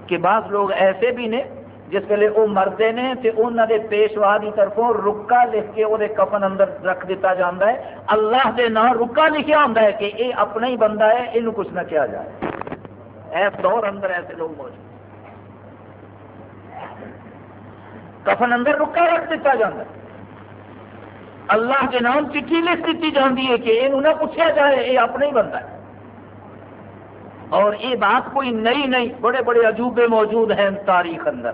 کہ بعض لوگ ایسے بھی نے جس ویلے وہ مرتے ہیں تو انہوں نے پیشوا کی طرفوں رکا لکھ کے وہ کفن اندر رکھ دیتا جاتا ہے۔ اللہ کے نام رکا لکھا ہوتا ہے کہ یہ اپنا ہی بندہ ہے یہ کچھ نہ کیا جائے۔ ایس دور اندر ایسے لوگ موجود کفن اندر رکا رکھ دیتا جاتا ہے۔ اللہ کے نام چٹھی لکھ دیتی جاتی ہے کہ یہ نہ پوچھا جائے یہ اپنا ہی بندہ ہے۔ اور یہ بات کوئی نئی نہیں، بڑے بڑے عجوبے موجود ہیں تاریخ اندر۔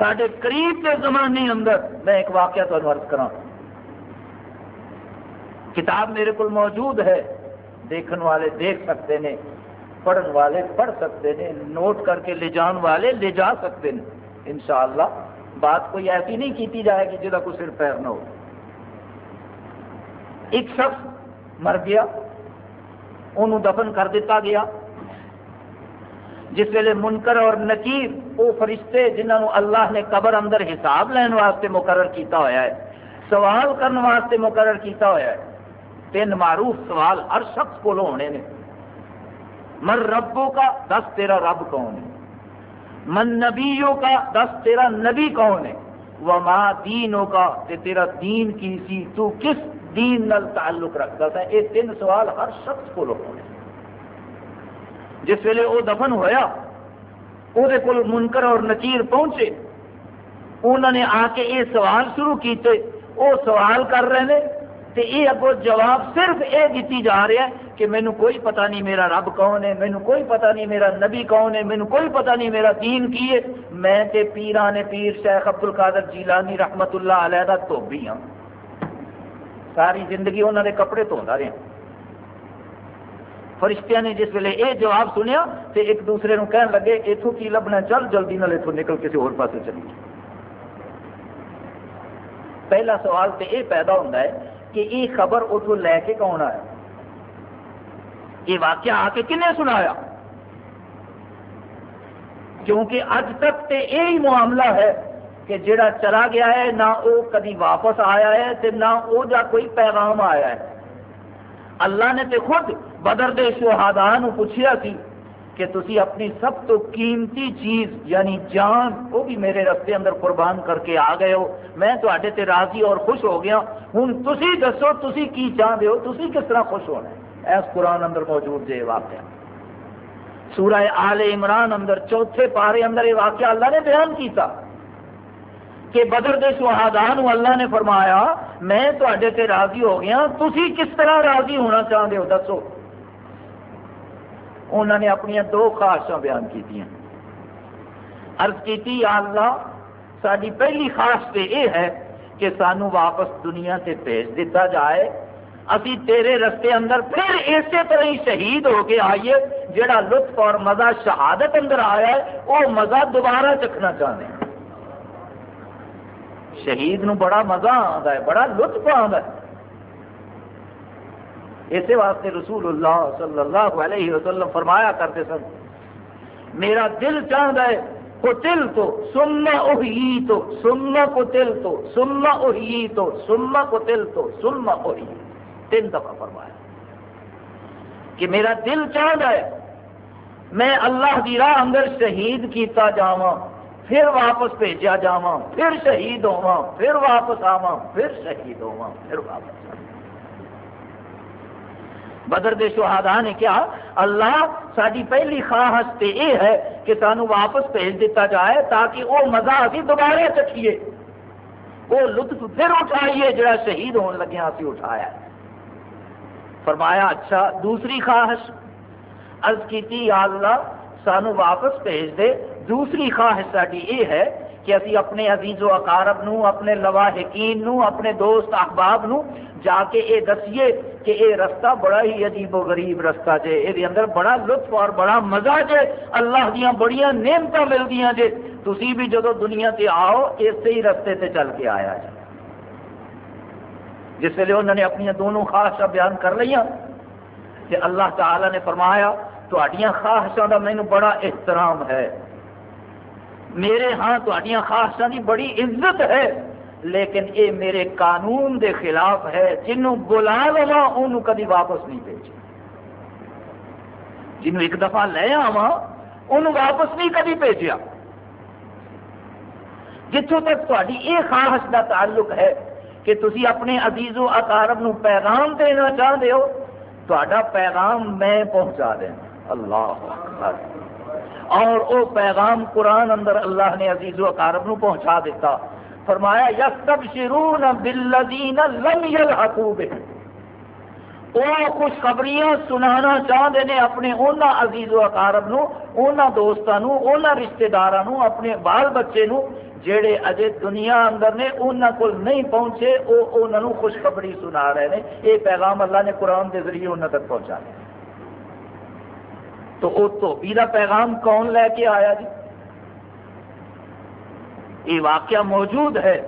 سڈے قریب کے زمانے اندر میں ایک واقعہ تو عرض کرا کتاب میرے کو موجود ہے، دیکھن والے دیکھ سکتے ہیں پڑھن والے پڑھ سکتے ہیں نوٹ کر کے لے جان والے لے جا سکتے ہیں انشاءاللہ بات کوئی ایسی نہیں کیتی جائے گی جہاں کو صرف پیر نہ ہو۔ ایک شخص مر گیا انہوں دفن کر دیتا گیا۔ جس ویلے منکر اور نکیر وہ فرشتے جنہوں اللہ نے قبر اندر حساب لین واسطے مقرر کیتا ہوا ہے، سوال کرنے واسطے مقرر کیتا ہوا ہے۔ تین معروف سوال ہر شخص کو ہونے نے۔ من ربوں کا دس تیرا رب کون ہے؟ من نبیوں کا دس تیرا نبی کون ہے؟ وہ ماں دینوں کا تیرا دین کی سی تو کس دین نل تعلق رکھتا تھا یہ تین سوال ہر شخص کو ہونے۔ جس ویلے وہ دفن ہوا وہ منکر اور نچیر پہنچے۔ انہوں نے آ کے یہ سوال شروع کیتے وہ سوال کر رہے ہیں تو یہ اگو جواب صرف یہ دیتی جا رہا ہے کہ مینو کوئی پتہ نہیں میرا رب کون ہے مینو کوئی پتہ نہیں میرا نبی کون ہے مینو کوئی پتہ نہیں میرا دین کی ہے۔ میں تے پیران پیر شیخ عبد القادر جیلانی رحمت اللہ علیہ کا دھوبی ہوں ساری زندگی انہوں نے کپڑے دھوتا رہا فرشتیاں نے جس ویلے یہ جواب سنیا تو ایک دوسرے کو کہنے لگے اتوں کی لبنا چل، جلدی نال اتوں نکل کسی اور پاس چلی پہلا سوال تو یہ پیدا ہوتا ہے کہ یہ خبر اتوں لے کے کون آیا؟ یہ واقعہ آ کے کنے سنایا؟ کیونکہ اج تک تے یہی معاملہ ہے کہ جڑا چلا گیا ہے، نہ وہ کدی واپس آیا ہے تے نہ وہ جا کوئی پیغام آیا ہے۔ اللہ نے تے خود بدر دے شہادان پوچھیا سی کہ تسی اپنی سب تو قیمتی چیز یعنی جان، وہ بھی میرے رستے اندر قربان کر کے آ گئے ہو۔ میں تے راضی اور خوش ہو گیا ہوں۔ تسی دسو، تسی کی چاہتے ہو؟ تسی کس طرح خوش ہونا ہے؟ ایس قرآن اندر موجود جے واقعہ۔ سورہ آل عمران اندر چوتھے پارے اندر یہ واقعہ اللہ نے بیان کیتا کہ بدر دے سہادان اللہ نے فرمایا، میں تے راضی ہو گیا تسی کس طرح راضی ہونا چاہتے ہو؟ دسو۔ انہوں نے اپنی دو خواہشاں بیان کی عرض کی اللہ ساری پہلی خواہش تو یہ ہے کہ سانو واپس دنیا سے بھیج دیتا جائے۔ ابھی تیرے رستے اندر پھر اسی طرح ہی شہید ہو کے آئیے، جڑا لطف اور مزہ شہادت اندر آیا ہے، وہ مزہ دوبارہ چکھنا چاہتے ہیں۔ شہید نو بڑا مزہ آتا ہے، بڑا لطف آتا ہے۔ اسی واسطے رسول اللہ صلی اللہ علیہ وسلم فرمایا کرتے سن، میرا دل چاہتا ہے کو تل تو سننا اوہی تو سننا کو تل تو سننا اوہی تو سننا کو تل تو سننا اوہی تین دفعہ فرمایا۔ کہ میرا دل چاہتا ہے، میں اللہ دی راہ اندر شہید کیتا جاواں، پھر واپس بھیجا جاواں، پھر شہید ہوا پھر واپس آواں، پھر شہید ہوا پھر واپس بدر دے شہادا نے کیا اللہ ساری پہلی خواہش تے یہ ہے کہ سانو واپس بھیج دیتا جائے تاکہ وہ مزہ ابھی دوبارہ چکھیے۔ وہ لطف پھر اٹھائیے جڑا شہید ہونے لگے اسی اٹھایا۔ فرمایا اچھا دوسری خواہش۔ عرض کی اللہ، سانو واپس بھیج دے۔ دوسری خواہش ساری یہ ہے کہ اسی اپنے عزیز و اقارب نو، اپنے لواحقین نو، اپنے دوست احباب نو جا کے اے دسیے کہ اے رستہ بڑا ہی عجیب و غریب رستہ جے، اے اندر بڑا لطف اور بڑا مزہ جے، اللہ دیاں بڑیاں نعمت ملدیاں جے۔ تسی بھی جدو دنیا تے آؤ، اسی ہی رستے تے چل کے آیا جائے جس ویلے انہوں نے اپنی دونوں خواہشاں بیان کر لیا کہ اللہ تعالی نے فرمایا تھوڑیاں خواہشاں کا مینو بڑا احترام ہے۔ میرے ہاں تھوڑیاں خواہشاں کی بڑی عزت ہے، لیکن یہ میرے قانون دے خلاف ہے، جنوں بلا لوا ان کدی واپس نہیں بھیجے۔ جنوں ایک دفعہ لے آوا ان واپس نہیں کدی بھیجا جتوں تک تاری یہ خواہش کا تعلق ہے کہ تسی اپنے عزیز و اقارب نو پیغام دینا چاہتے ہو تا پیغام میں پہنچا دینا اللہ اور وہ پیغام قرآن اندر اللہ نے عزیز و اقارب نو پہنچا دیتا۔ فرمایا، یستبشرون بالذین لم یلحقوا بهم وہ خوشخبریاں سنانا چاہتے ہیں اپنے انہاں عزیز و اقارب نو انہاں دوستاں نو انہاں رشتہ داراں نو، اپنے بال بچے نو جڑے اجے دنیا اندر نے انہاں کول نہیں پہنچے، او انہاں نو خوشخبری سنا رہے ہیں۔ یہ پیغام اللہ نے قرآن کے ذریعے انہاں تک پہنچا دیا۔ تو وہ دھوبی کا پیغام کون لے کے آیا جی؟ یہ واقعہ موجود ہے۔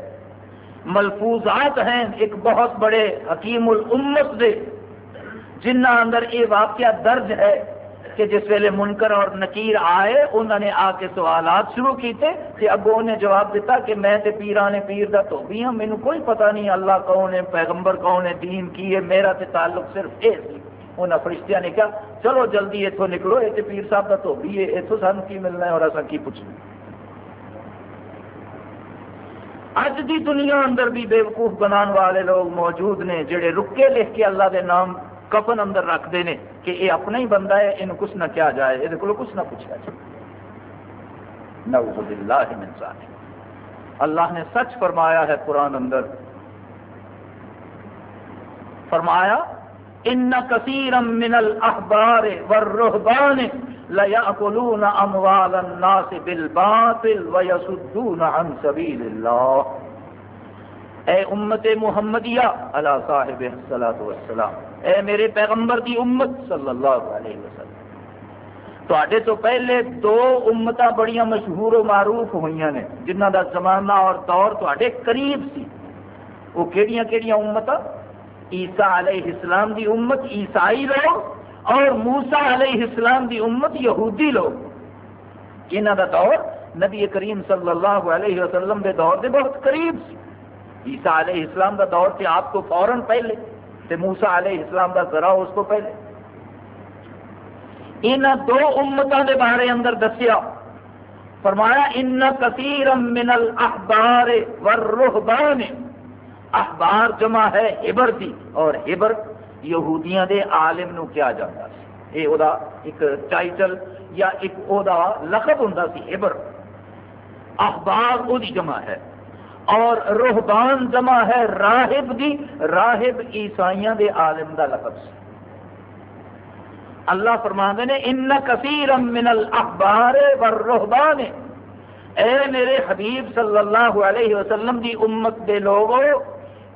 ملفوظات ہیں ایک بہت بڑے حکیم الامت دے جنہ اندر یہ واقعہ درج ہے کہ جس ویلے منکر اور نکیر آئے انہوں نے آ کے سوالات شروع کیتے کہ اگوں انہیں جواب دیتا کہ میں تے پیرانے پیر دا تو بھی ہوں مینو کوئی پتہ نہیں اللہ کون ہے، پیغمبر کون ہے، دین کی ہے، میرا تے تعلق صرف یہ سی انہیں فرشتیاں نے کہا چلو جلدی اتوں نکلو، یہ پیر صاحب کا تو بھی ہے اتوں سان کی ملنا ہے اور اصل کی پوچھنا اج دی دنیا اندر بھی بے وقوف بنا والے لوگ موجود نے، جڑے رکے لکھ کے اللہ دے نام کفن اندر رکھتے ہیں کہ یہ اپنا ہی بندہ ہے یہ کچھ نہ کیا جائے یہ کو کچھ نہ پوچھا جائے۔ نعوذ باللہ من ذالک۔ اللہ نے سچ فرمایا ہے قرآن اندر۔ فرمایا ان کثیرا من الاحبار والرهبان لا ياكلون اموال الناس بالباطل ويصدون عن سبيل الله. اے امت محمدیہ، علی صاحب الصلوۃ والسلام، اے میرے پیغمبر دی امت صلی اللہ علیہ وسلم تے تو پہلے دو امت بڑی مشہور و معروف ہوئی نے جنہ دا زمانہ اور دور تے قریب سی، وہ کہڑیاں کہڑیاں امت عیسیٰ علیہ السلام دی امت عیسائی لوگ اور موسا علیہ السلام دی امت یہودی لوگ۔ یہاں دا دور نبی کریم صلی اللہ علیہ وسلم دے دور دے بہت قریب سی۔ عیسیٰ علیہ السلام دا دور تے آپ کو فوراً پہلے تے موسا علیہ السلام دا ذرا اس کو پہلے۔ ان دو امتوں دے بارے اندر دسیا۔ فرمایا، ان کثیر من الاحبار والرہبان احبار جمع ہے ہبر دی اور ہبر یہودیاں دے عالم نو کیا جاتا ہے یہ او دا ایک ٹائٹل یا ایک او دا لقب ہوندا سی ہبر۔ احبار او دی جمع ہے اور روحبان جمع ہے راہب دی۔ راہب عیسائیاں دے عالم دا لقب سی۔ اللہ فرما نے، ان کثیر من الاحبار والرہبان۔ اے میرے حبیب صلی اللہ علیہ وسلم دی امت دے لوگوں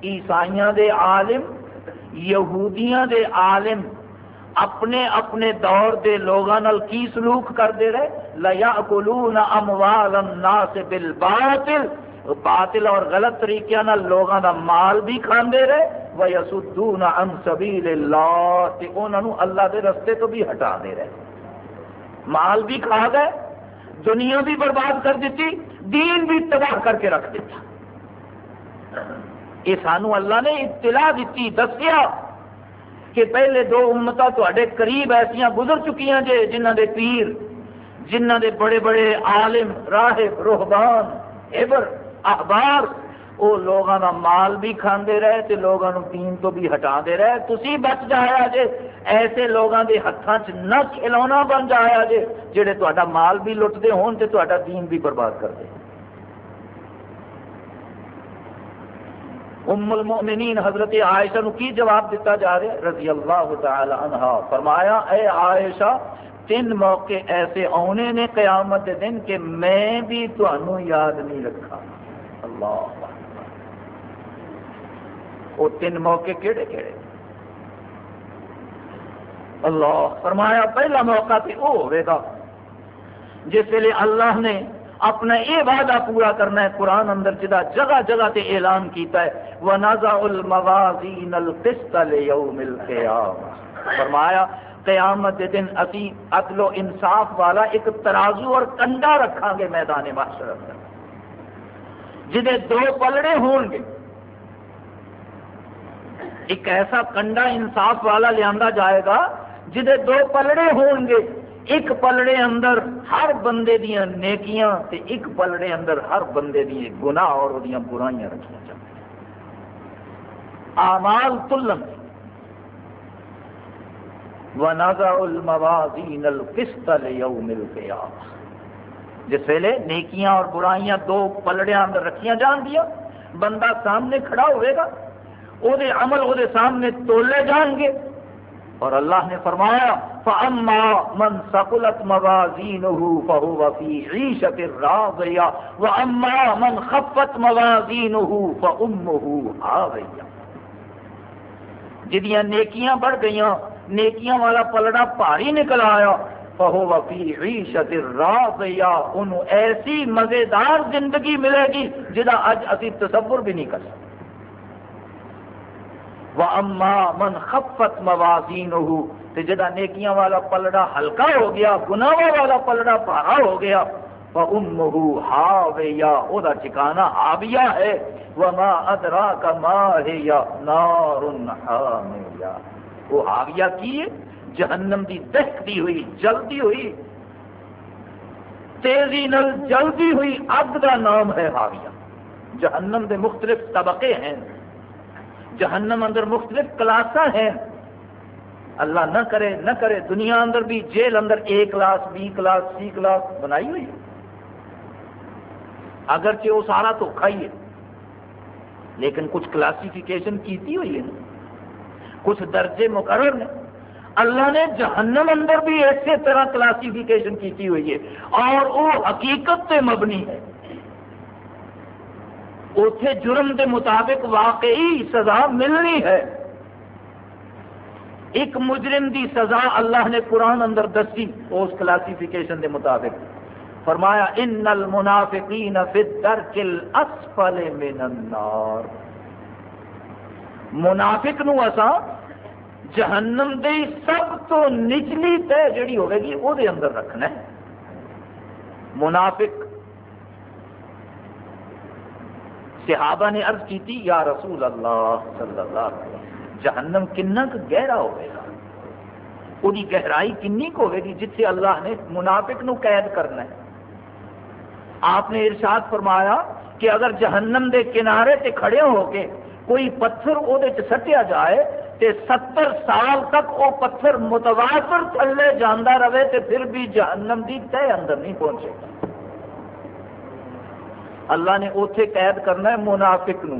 عیسائیاں دے عالم، یہودیاں دے عالم، اپنے اپنے دور دے لوگوں کی سلوک کرتے رہے؟ لَيَأْكُلُونَ أَمْوَالَ النَّاسِ بِالْبَاطِلِ، باطل اور غلط طریقے لوگوں کا مال بھی کھاندے رہے۔ وَيَسُدُّونَ عَنْ سَبِيلِ اللَّهِ، تے انہوں اللہ دے رستے تو بھی ہٹا دے رہے۔ مال بھی کھا گئے، دنیا بھی برباد کر دیتی، دین بھی تباہ کر کے رکھ دیتا۔ یہ سانو اللہ نے اطلاع دیتی دسیا کہ پہلے دو امتا تے قریب ایسا گزر چکی جے جنہ دے پیر جنہ دے بڑے بڑے عالم، راہب، روحبان ایبر اخبار وہ لوگوں کا مال بھی کھاندے رہے تے لوگوں دین تو بھی ہٹا دے رہے۔ تسی بچ جایا جے، ایسے لوگوں کے ہاتھوں چ نہ کھلونا بن جایا جے، جڑے تا مال بھی لٹتے ہون تے تا دین بھی برباد کر دے ام المؤمنین حضرت عائشہ نو کی جواب دیتا جا رہا ہے؟ رضی اللہ تعالی عنہ فرمایا، اے عائشہ، تین موقع ایسے آنے نے قیامت دن کہ میں بھی تنوع یاد نہیں رکھا۔ اللہ وہ تین موقع کہڑے کہڑے اللہ، فرمایا، پہلا موقع تو وہ ہوئے گا۔ جس ویلے اللہ نے اپنا یہ وعدہ پورا کرنا ہے، قرآن اندر جدا جگہ جگہ تے اعلان کیتا ہے وَنَزَعُ الْمَوَازِينَ الْقِسْطَ لِيَوْمِ الْقِيَامَةِ۔ فرمایا، قیامت دے دن اسی عدل و انصاف والا ایک ترازو اور کنڈا رکھا گے میدان محشر اندر۔ جدے دو پلڑے ہون گے، ایک ایسا کنڈا انصاف والا لیا جائے گا جدے دو پلڑے ہون گے۔ ایک پلڑے اندر ہر بندے دیا نیکیاں تے ایک پلڑے اندر ہر بندے دی گناہ اور برائیاں رکھیا جائیں آمال تلن وَنَزَعُ الْمَوَازِينَ الْقِسْطَ لِيَوْمِ الْقِيَامَةِ۔ جس ویلے نیکیاں اور برائیاں دو پلڑیاں اندر رکھیاں جان دیا، بندہ سامنے کھڑا ہوئے گا او دے عمل او دے سامنے تولے جان گے۔ اور اللہ نے فرمایا، فَأَمَّا مَنْ سَقُلَتْ مَوَازِينُهُ فَهُوَ فِي عِيشَةٍ رَاضِيَةٍ وَأَمَّا مَنْ خَفَّتْ مَوَازِينُهُ فَأُمُّهُ جدیاں نیکیاں بڑھ گئیاں، نیکیاں والا پلڑا پاری نکل آیا فہو وفی عیشت راضیہ انہوں ایسی مزیدار زندگی ملے گی جدا اج اسی تصور بھی نہیں کر سکتے۔ وَأَمَّا مَنْ خَفَّتْ مَوَازِينُهُ، تے جدا نیکیاں والا پلڑا ہلکا ہو گیا، گناہوں والا پلڑا بھارا ہو گیا، فَأُمُّهُ هَاوِيَا او دا ٹھکانہ ہاویہ ہے، وَمَا أَدْرَاكَ مَا هِيَ نَارٌ حَامِيَا وہ حاویہ کی ہے؟ جہنم دی دہتی ہوئی، جلدی ہوئی، تیزی نل جلدی ہوئی اگ کا نام ہے حاویہ۔ جہنم دے مختلف طبقے ہیں۔ جہنم اندر مختلف کلاساں ہیں۔ اللہ نہ کرے نہ کرے، دنیا اندر بھی، جیل اندر A class B class C class بنائی ہوئی ہے۔ اگرچہ وہ سارا دھوکھا ہی ہے، لیکن کچھ کلاسیفیکیشن کیتی ہوئی ہے۔ کچھ درجے مقرر نے اللہ نے جہنم اندر بھی اسی طرح کلاسیفیکیشن کی ہوئی ہے۔ اور وہ حقیقت سے مبنی ہے۔ اتے جرم کے مطابق واقعی سزا ملنی ہے۔ ایک مجرم دی سزا اللہ نے قرآن اندر دسی اس کلاسیفیکیشن کے مطابق۔ فرمایا، ان المنافقین فی الدرک الاسفل من النار. منافق نو اسا جہنم دی سب تو نچلی تہ جڑی ہوگی گی وہ اندر رکھنا ہے۔ منافق صحابہ نے عرض کی تھی، یا رسول اللہ صلی اللہ علیہ وسلم، جہنم کنا گہرا ہوئے گا۔ وہی گہرائی کنی کو ہوئے گی جتنے اللہ نے منافق نو قید کرنا ہے۔ آپ نے ارشاد فرمایا کہ اگر جہنم دے کنارے تے کھڑے ہو کے کوئی پتھر وہ سٹیا جائے تے ستر سال تک وہ پتھر متواتر تھلے جانا رہے تے پھر بھی جہنم دی تے اندر نہیں پہنچے۔ گا اللہ نے اوتھے قید کرنا ہے منافق نو۔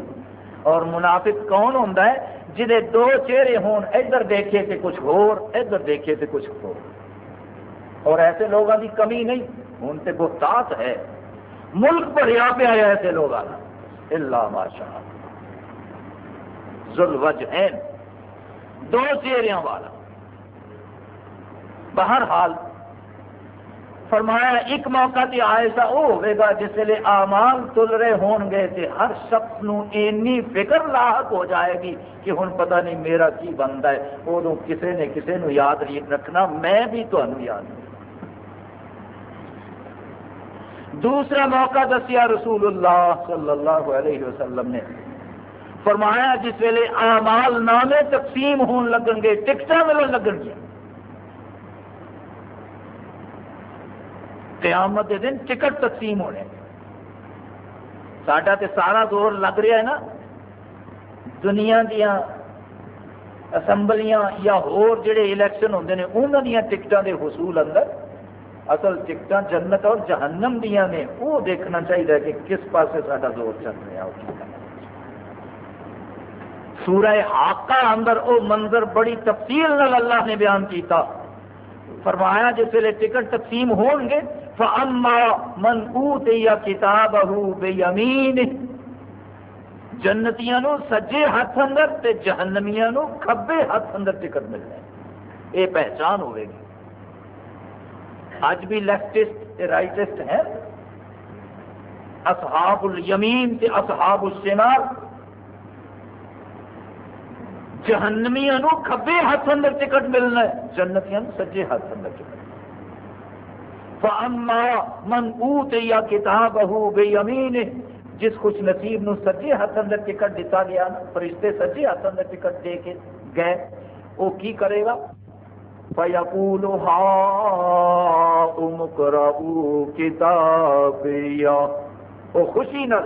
اور منافق کون ہوتا ہے؟ جہے دو چہرے ہون، ادھر دیکھے تے کچھ ہور، ادھر دیکھے تے کچھ ہور۔ اور ایسے لوگوں کی کمی نہیں ہوں تے بہتات ہے۔ ملک بھریا پہ آیا ایسے لوگ اللہ ماشاء ذوالوجہین۔ دو چہروں والا۔ بہرحال فرمایا، ایک موقع تے ایسا وہ ہوگا جس ویلے آمال تل رہے ہون گے تے ہر شخص نو اینی فکر لاحق ہو جائے گی کہ ہن پتہ نہیں میرا کی بنتا ہے ادو کسے نے کسے نو یاد رکھنا، میں بھی تمہیں یاد نہیں دوسرا موقع دسیا رسول اللہ صلی اللہ علیہ وسلم نے۔ فرمایا جس ویلے آمال نامے تقسیم ہون لگن گے، ٹکٹاں ملن لگن گیا قیامت کے دن ٹکٹ تقسیم ہونے ساڈا تے سارا دور لگ رہا ہے نا، دنیا دیا اسمبلیاں یا ہور جڑے الیکشن ہوتے ہیں انہوں دیا ٹکٹوں کے حصول اندر اصل ٹکٹ جنت اور جہنم دیا نے وہ دیکھنا چاہیے کہ کس پاسے سارا زور چل رہا ہے سورہ حاقہ اندر وہ منظر بڑی تفصیل اللہ نے بیان کیتا۔ فرمایا جس ویلے ٹکٹ تقسیم ہون گے فَأَمَّا مَنْ أُوتِيَ كِتَابَهُ بِيَمِينِهِ جنتیاں نو سجے ہاتھ اندر تے جہنمیاں نو کھبے ہاتھ اندر ٹکٹ ملنا ہے یہ پہچان ہوئے گی۔ اج بھی لیفٹسٹ رائٹسٹ ہیں۔ اصحاب الیمین تے اصحاب الشمال۔ جہنمیاں نو کھبے ہاتھ اندر ٹکٹ ملنا ہے جنتیاں نو سجے ہاتھ اندر ٹکٹ فاما من اوت یا کتاب بے یمین جس خوش نصیب نو سجے ہاتھ اندر ٹکٹ دیتا گیا فرشتے سجے ہاتھ اندر ٹکٹ دے کے گئے وہ کی کرے گا؟ فیقول ہا امکرؤ کتابیا وہ خوشی نہ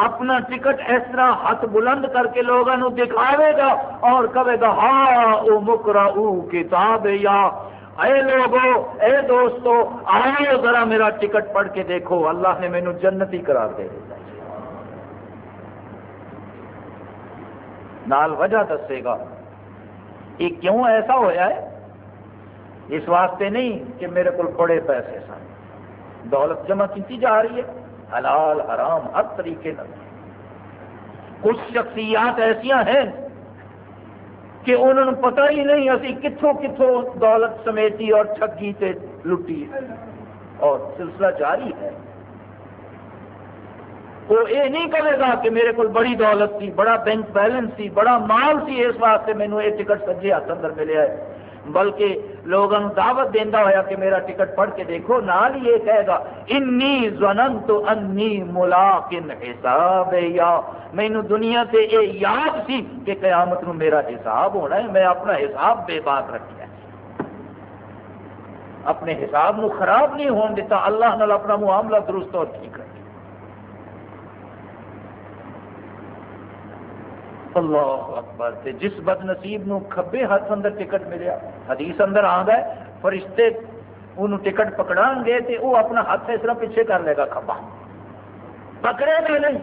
اپنا ٹکٹ اس طرح ہاتھ بلند کر کے لوگوں دکھاوے گا اور کہے گا ہاں او مکرا کتاب یا اے لوگو، اے دوستو، آؤ ذرا میرا ٹکٹ پڑھ کے دیکھو، اللہ نے مینو جنتی قرار دے دیا نال وجہ دسے گا یہ کیوں ایسا ہویا ہے؟ اس واسطے نہیں کہ میرے کو بڑے پیسے سن۔ دولت جمع کی جا رہی ہے۔ حلال، حرام، ہر طریقے کچھ شخصیات ایسا ہیں کہ انہوں نے پتہ ہی نہیں اسی کتوں کتھوں دولت سمیتی اور ٹھگی تے لٹی اور سلسلہ جاری ہے۔ وہ یہ نہیں کرے گا کہ میرے کو بڑی دولت تھی، بڑا بینک بیلنس تھی، بڑا مال تھی، اس واسطے مینو یہ ٹکٹ سجے ہاتھ اندر ملے ہے بلکہ لوگوں دعوت دینا ہوا کہ میرا ٹکٹ پڑھ کے دیکھو، نال یہ کہے گا، انی انی ملاقن حساب یا. مینو دنیا سے یہ یاد سی کہ قیامت نو میرا حساب ہونا ہے، میں اپنا حساب بے بات رکھا اپنے حساب نو خراب نہیں ہون دیتا، اللہ نال اپنا معاملہ درست اور ٹھیک رکھا اللہ اکبر، تے جس بد نصیب نو کھبے ہاتھ اندر ٹکٹ ملیا، حدیث اندر آ گئے فرشتے انہوں ٹکٹ پکڑا گے تے وہ اپنا ہاتھ اس طرح پیچھے کر لے گا، کھبا۔ پکڑے گا نہیں۔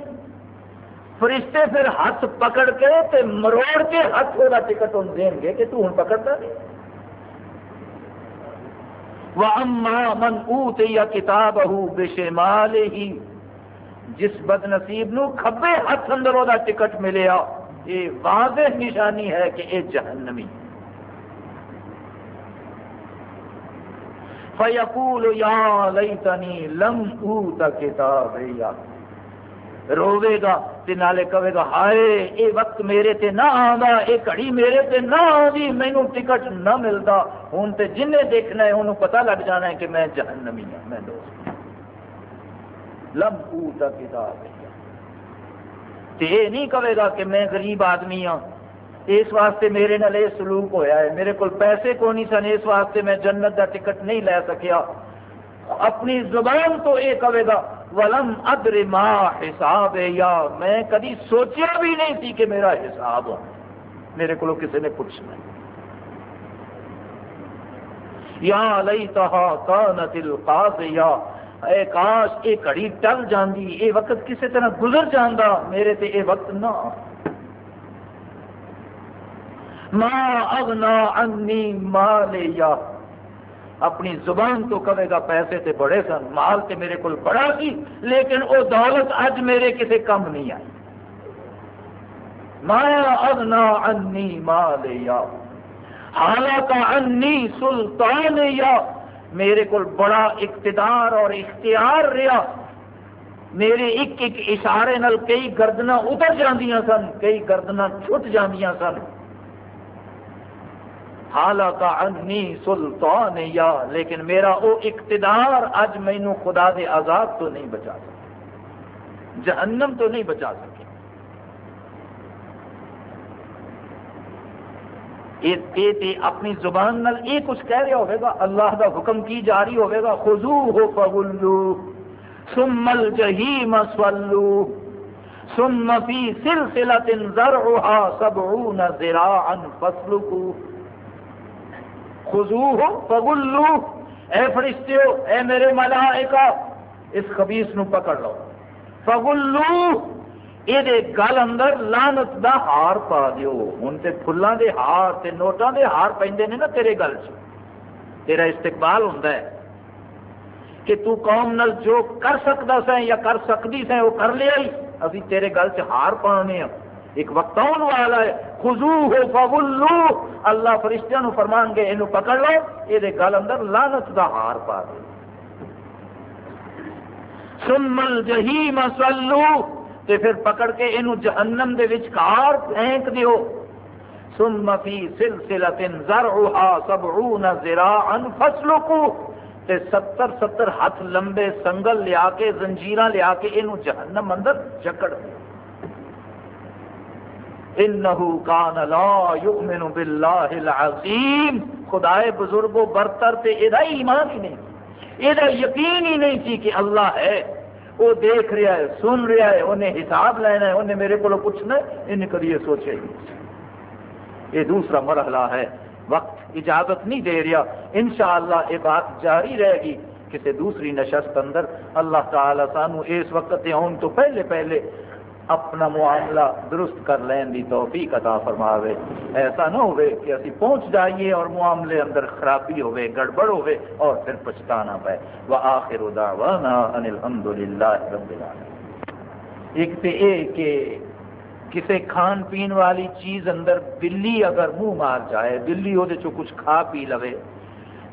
فرشتے پھر ہاتھ پکڑ کے تے مروڑ کے ہاتھ وہ ٹکٹ ان دیں گے کہ تو ہوں پکڑتا نہیں۔ وَأَمَّا مَنْ أُوتِيَ كِتَابَهُ بِشِمَالِهِ، جس بد نصیب نو کھبے ہاتھ اندر وہ ٹکٹ ملیا یہ واضح نشانی ہے کہ یہ جہنمی فیقول یا لیتنی لم اوت کتاب یا روے گا تے نالے کہے گا، ہائے، اے وقت میرے تے نہ آندا، اے گھڑی میرے تے نہ آندی، مینوں ٹکٹ نہ ملدا۔ ہن تے جنے دیکھنا ہے، انہوں پتہ لگ جانا ہے کہ میں جہنمی ہوں میں دوست ہاں۔ لم اوتا کتاب تے اے نہیں کہے گا کہ میں غریب آدمی ہوں اس واسطے میرے نال یہ سلوک ہویا ہے۔ میرے کو پیسے کو نہیں سن۔ اس واسطے میں جنت دا ٹکٹ نہیں لے سکیا۔ اپنی زبان تو یہ کہے گا، ولم ادر ما حساب ہے یا میں کدی سوچیا بھی نہیں تھی کہ میرا حساب ہو۔ میرے کو کسی نے پوچھنا یا لئی تہا کانت القاضیہ۔ اے کاش اے کڑی ٹل جاندی، اے وقت کسی طرح گزر جاندا، میرے تے اے وقت نہ۔ ما اغنا عنی مالیا اپنی زبان تو کہے گا پیسے تے بڑے سن، مال تے میرے کو بڑا سی، لیکن وہ دولت اج میرے کسی کم نہیں آئی۔ مایا اگنا انی مال یا۔ حالانکہ انی سلطان یا۔ میرے کو بڑا اقتدار اور اختیار رہا۔ میرے ایک ایک اشارے نال کئی گردنا اتر جاندیاں سن، کئی گردنا چھٹ جاندیاں سن۔ حالانکہ انی سلطان یا، لیکن میرا وہ اقتدار اج مینو خدا دے عذاب تو نہیں بچا سکے جہنم تو نہیں بچا سکتا۔ سکے اپنی زبان نال یہ کچھ کہہ رہا ہوگا، اللہ دا حکم کی جاری ہوگا خزو ہو فغلو، ثم الجحیم سولو ثم فی سلسلۃ ذرعها 70 ذراعا فاسلکوه خزو ہو فگلو اے فرشتے ہو اے میرے ملائکہ، اس خبیص نو پکڑ لو۔ فگلو یہ گل اندر لانت دا ہار پا دیو ہوں تے پھلاں دے ہار تے نوٹاں دے ہار پیندے نے نا تیرے گل چ تیرا استقبال ہوندا ہے کہ تو قوم نال جو کر سکتا سیں یا کر سکتی سیں وہ کر لیا ہی ابھی تیرے گل چ ہار پانے ہیں ایک وقت آن والا ہے خزو ہو فغلو اللہ فرشتیاں نو فرمان گے یہ پکڑ لو یہ گل اندر لانت دا ہار پا دے سمل جہیم سلو تے پھر پکڑ کے یہ جہنم دے وچکار پھینک دیو۔ ثم فی سلسلۃ زرعها 70 ذراعا فسلكوا تے ستر ستر ہاتھ لمبے سنگل لیا کے زنجیراں لیا کے یہ جہنم اندر جکڑ دیو۔ انہو کان لا یؤمن باللہ العظیم۔ خدائے بزرگ و برتر تے ادا ایمان ہی نہیں۔ ادا یقین ہی نہیں تھی کہ اللہ ہے۔ وہ دیکھ رہا ہے، سن رہا ہے، انہیں حساب لینا ہے، انہیں میرے کو پوچھنا ہے انہیں کبھی یہ سوچے۔ ہی یہ دوسرا مرحلہ ہے۔ وقت اجازت نہیں دے رہا۔ انشاءاللہ یہ بات جاری رہے گی۔ کسی دوسری نشست اندر اللہ تعالی سانو اس وقت آن تو پہلے پہلے اپنا معاملہ درست کر لین دی توفیق عطا فرماوے۔ ایسا نہ ہوئے کہ اسی پہنچ جائیے اور معاملے اندر خرابی ہوئے گڑبڑ ہوئے اور پھر پچھتانا پائے وآخر دعوانا ان الحمد الحمدللہ رب العالمین۔ ایک تے اے کہ کسی کھان پین والی چیز اندر بلی اگر منہ مار جائے، بلی وہ کچھ کھا پی لوے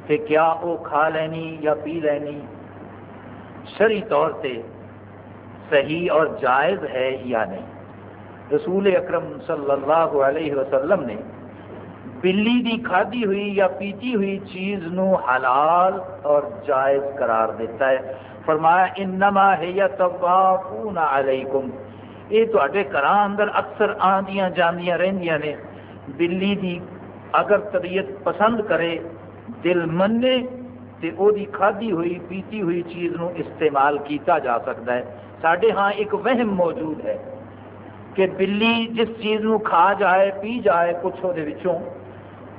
کہ کیا وہ کھا لینی یا پی لینی؟ شری طور سے صحیح اور جائز ہے یا نہیں۔ رسول اکرم صلی اللہ علیہ وسلم نے بلی دی، کھادی ہوئی یا پیتی ہوئی چیز نو حلال اور جائز قرار دیتا ہے۔ فرمایا، انما ہے یا طوافون علیکم۔ یہ تے گھر اندر اکثر آندیاں جاندیاں رہندیاں نے۔ بلی دی اگر طبیعت پسند کرے، دل منے تے او دی کھادی ہوئی، پیتی ہوئی چیز نو استعمال کیتا جا سکتا ہے۔ سڈے ہاں ایک وہم موجود ہے کہ بلی جس چیز نو کھا جائے، پی جائے کچھ وہ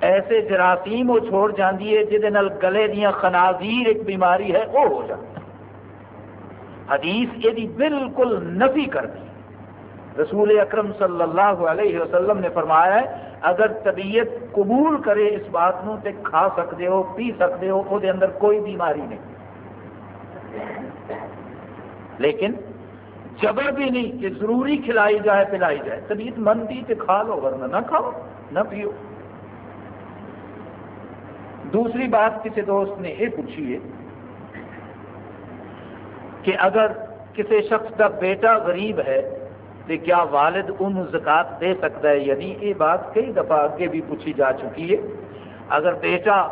ایسے جراثیم وہ چھوڑ جاتی ہے جہد گلے دیا خنازیر ایک بیماری ہے وہ ہو جاتی حدیث یہ بالکل نفی کر دی۔ رسول اکرم صلی اللہ علیہ وسلم نے فرمایا ہے، اگر طبیعت قبول کرے اس بات نو تے کھا سکتے ہو، پی سکتے ہو وہ اندر کوئی بیماری نہیں۔ لیکن جبر بھی نہیں کہ ضروری کھلائی جائے پلائی جائے طبیعت من تھی تو کھا لو ورنہ نہ کھاؤ، نہ پیو۔ دوسری بات کسی دوست نے یہ پوچھی ہے کہ اگر کسی شخص کا بیٹا غریب ہے تو کیا والد ان زکات دے سکتا ہے؟ یعنی یہ بات کئی دفعہ اگے بھی پوچھی جا چکی ہے۔ اگر بیٹا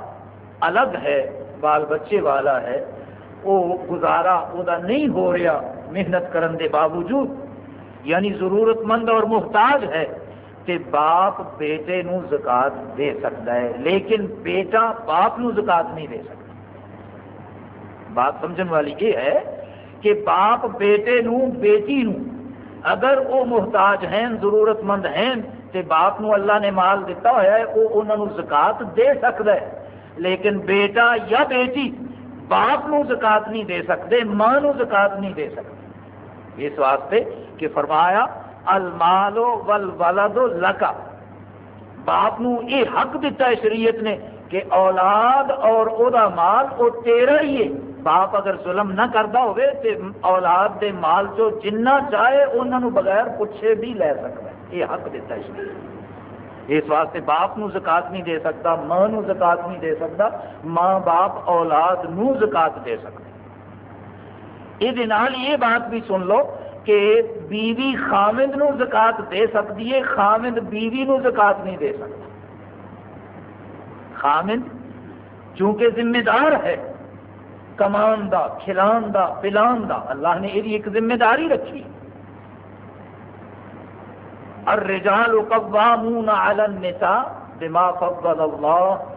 الگ ہے، بال بچے والا ہے، وہ گزارا وہ نہیں ہو رہا محنت کرنے کے باوجود یعنی ضرورت مند اور محتاج ہے کہ باپ بیٹے نو زکات دے سکتا ہے، لیکن بیٹا باپ نو زکات نہیں دے سکتا۔ بات سمجھن والی یہ ہے کہ باپ بیٹے نو، بیٹی نو اگر وہ محتاج ہیں ضرورت مند ہیں تو باپ نو اللہ نے مال دیتا ہوا ہے، وہ انہوں زکات دے سکتا ہے۔ لیکن بیٹا یا بیٹی باپ نو زکات نہیں دے سکتے، ماں نو زکات نہیں دے سکتے۔ اس واسطے کہ فرمایا، المال ول لکا باپ نو یہ حق دیتا ہے شریعت نے کہ اولاد اور او دا مال وہ تیرا ہی ہے۔ باپ اگر ظلم نہ کرتا ہوئے تو اولاد دے مال چو جنہ چاہے انہوں بغیر پوچھے بھی لے سکتا ہے۔ یہ حق دیتا ہے شریعت اس واسطے باپ نو زکات نہیں دے سکتا ماں نو زکات نہیں دے سکتا ماں باپ اولاد نو زکات دے سکتا یہ بات بھی سن لو کہ بیوی خامد نو زکات دے سکتی ہے خامد بیوی نو زکات نہیں دے سکتا خامد چونکہ ذمہ دار ہے کمان دا کھلان دا پلان دا اللہ نے یہ ایک ذمہ داری رکھی الرجال قوامون علی النساء بما فضل اللہ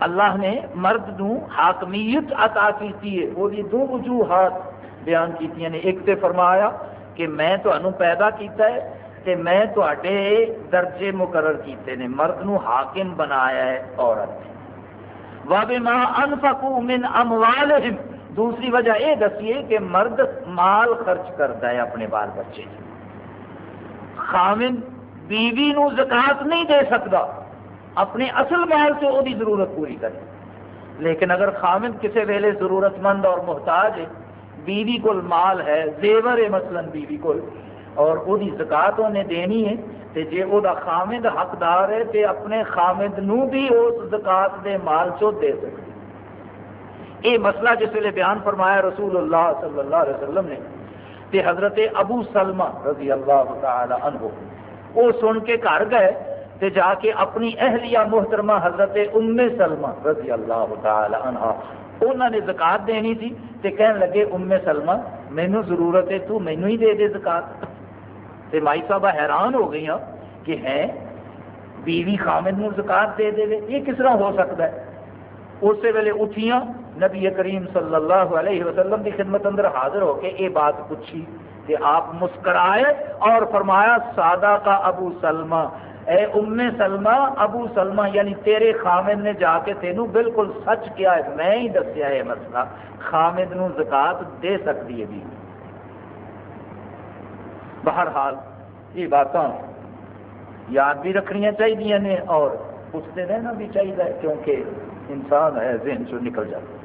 اللہ نے مرد نو حاکمیت عطا کی ہے وہ دو وجوہات بیان کی یعنی ایک تو فرمایا کہ میں تمہوں پیدا کیتا ہے کہ میں تے درجے مقرر کیتے نے۔ مرد نو حاکم بنایا ہے عورت۔ واب ماں انفقو من اموالہم دوسری وجہ یہ دسیے کہ مرد مال خرچ کرتا ہے اپنے بال بچے۔ خامن بیوی بی نو زکات نہیں دے سکتا اپنے اصل مال سے وہ ضرورت پوری کرے۔ لیکن اگر خامن کسی ویلے ضرورت مند اور محتاج ہے، بیوی کو مال ہے، زیور ہے مثلا بیوی کو اور وہ زکات انہیں دینی ہے، تے جے او دا خامد حقدار ہے، تے اپنے خامد نو بھی اس زکات دے مال چو دے سکتے۔ یہ مسئلہ جس ویلے بیان فرمایا رسول اللہ صلی اللہ علیہ وسلم نے، تے حضرت ابو سلمہ رضی اللہ تعالی عنہ، وہ سن کے گھر گئے۔ تے جا کے اپنی اہلیہ محترمہ حضرت ام سلمہ رضی اللہ تعالی عنہ انہوں نے زکات دینی تھی تے کہن لگے، ام سلمہ مینو ضرورت ہے، تو مینو ہی دے دے زکات. تے مائی صاحبہ حیران ہو گئی ہاں کہ ہے بیوی خامد نو زکات دے دے یہ کس طرح ہو سکتا ہے؟ اسی ویلے اٹھیاں نبی کریم صلی اللہ علیہ وسلم کی خدمت اندر حاضر ہو کے یہ بات پوچھی کہ آپ مسکرائے اور فرمایا، سادہ کا ابو سلمہ اے ام سلمہ، ابو سلمہ یعنی تیرے خامد نے جا کے تینوں بالکل سچ کیا ہے، میں ہی دسیا ہے مسئلہ۔ خامد نو زکات دے سکتی ہے بھی۔ بہرحال، یہ بات یاد بھی رکھنی چاہیے نے اور پوچھتے رہنا بھی چاہیے کیونکہ انسان ہے، ذہن چ نکل جاتا ہے۔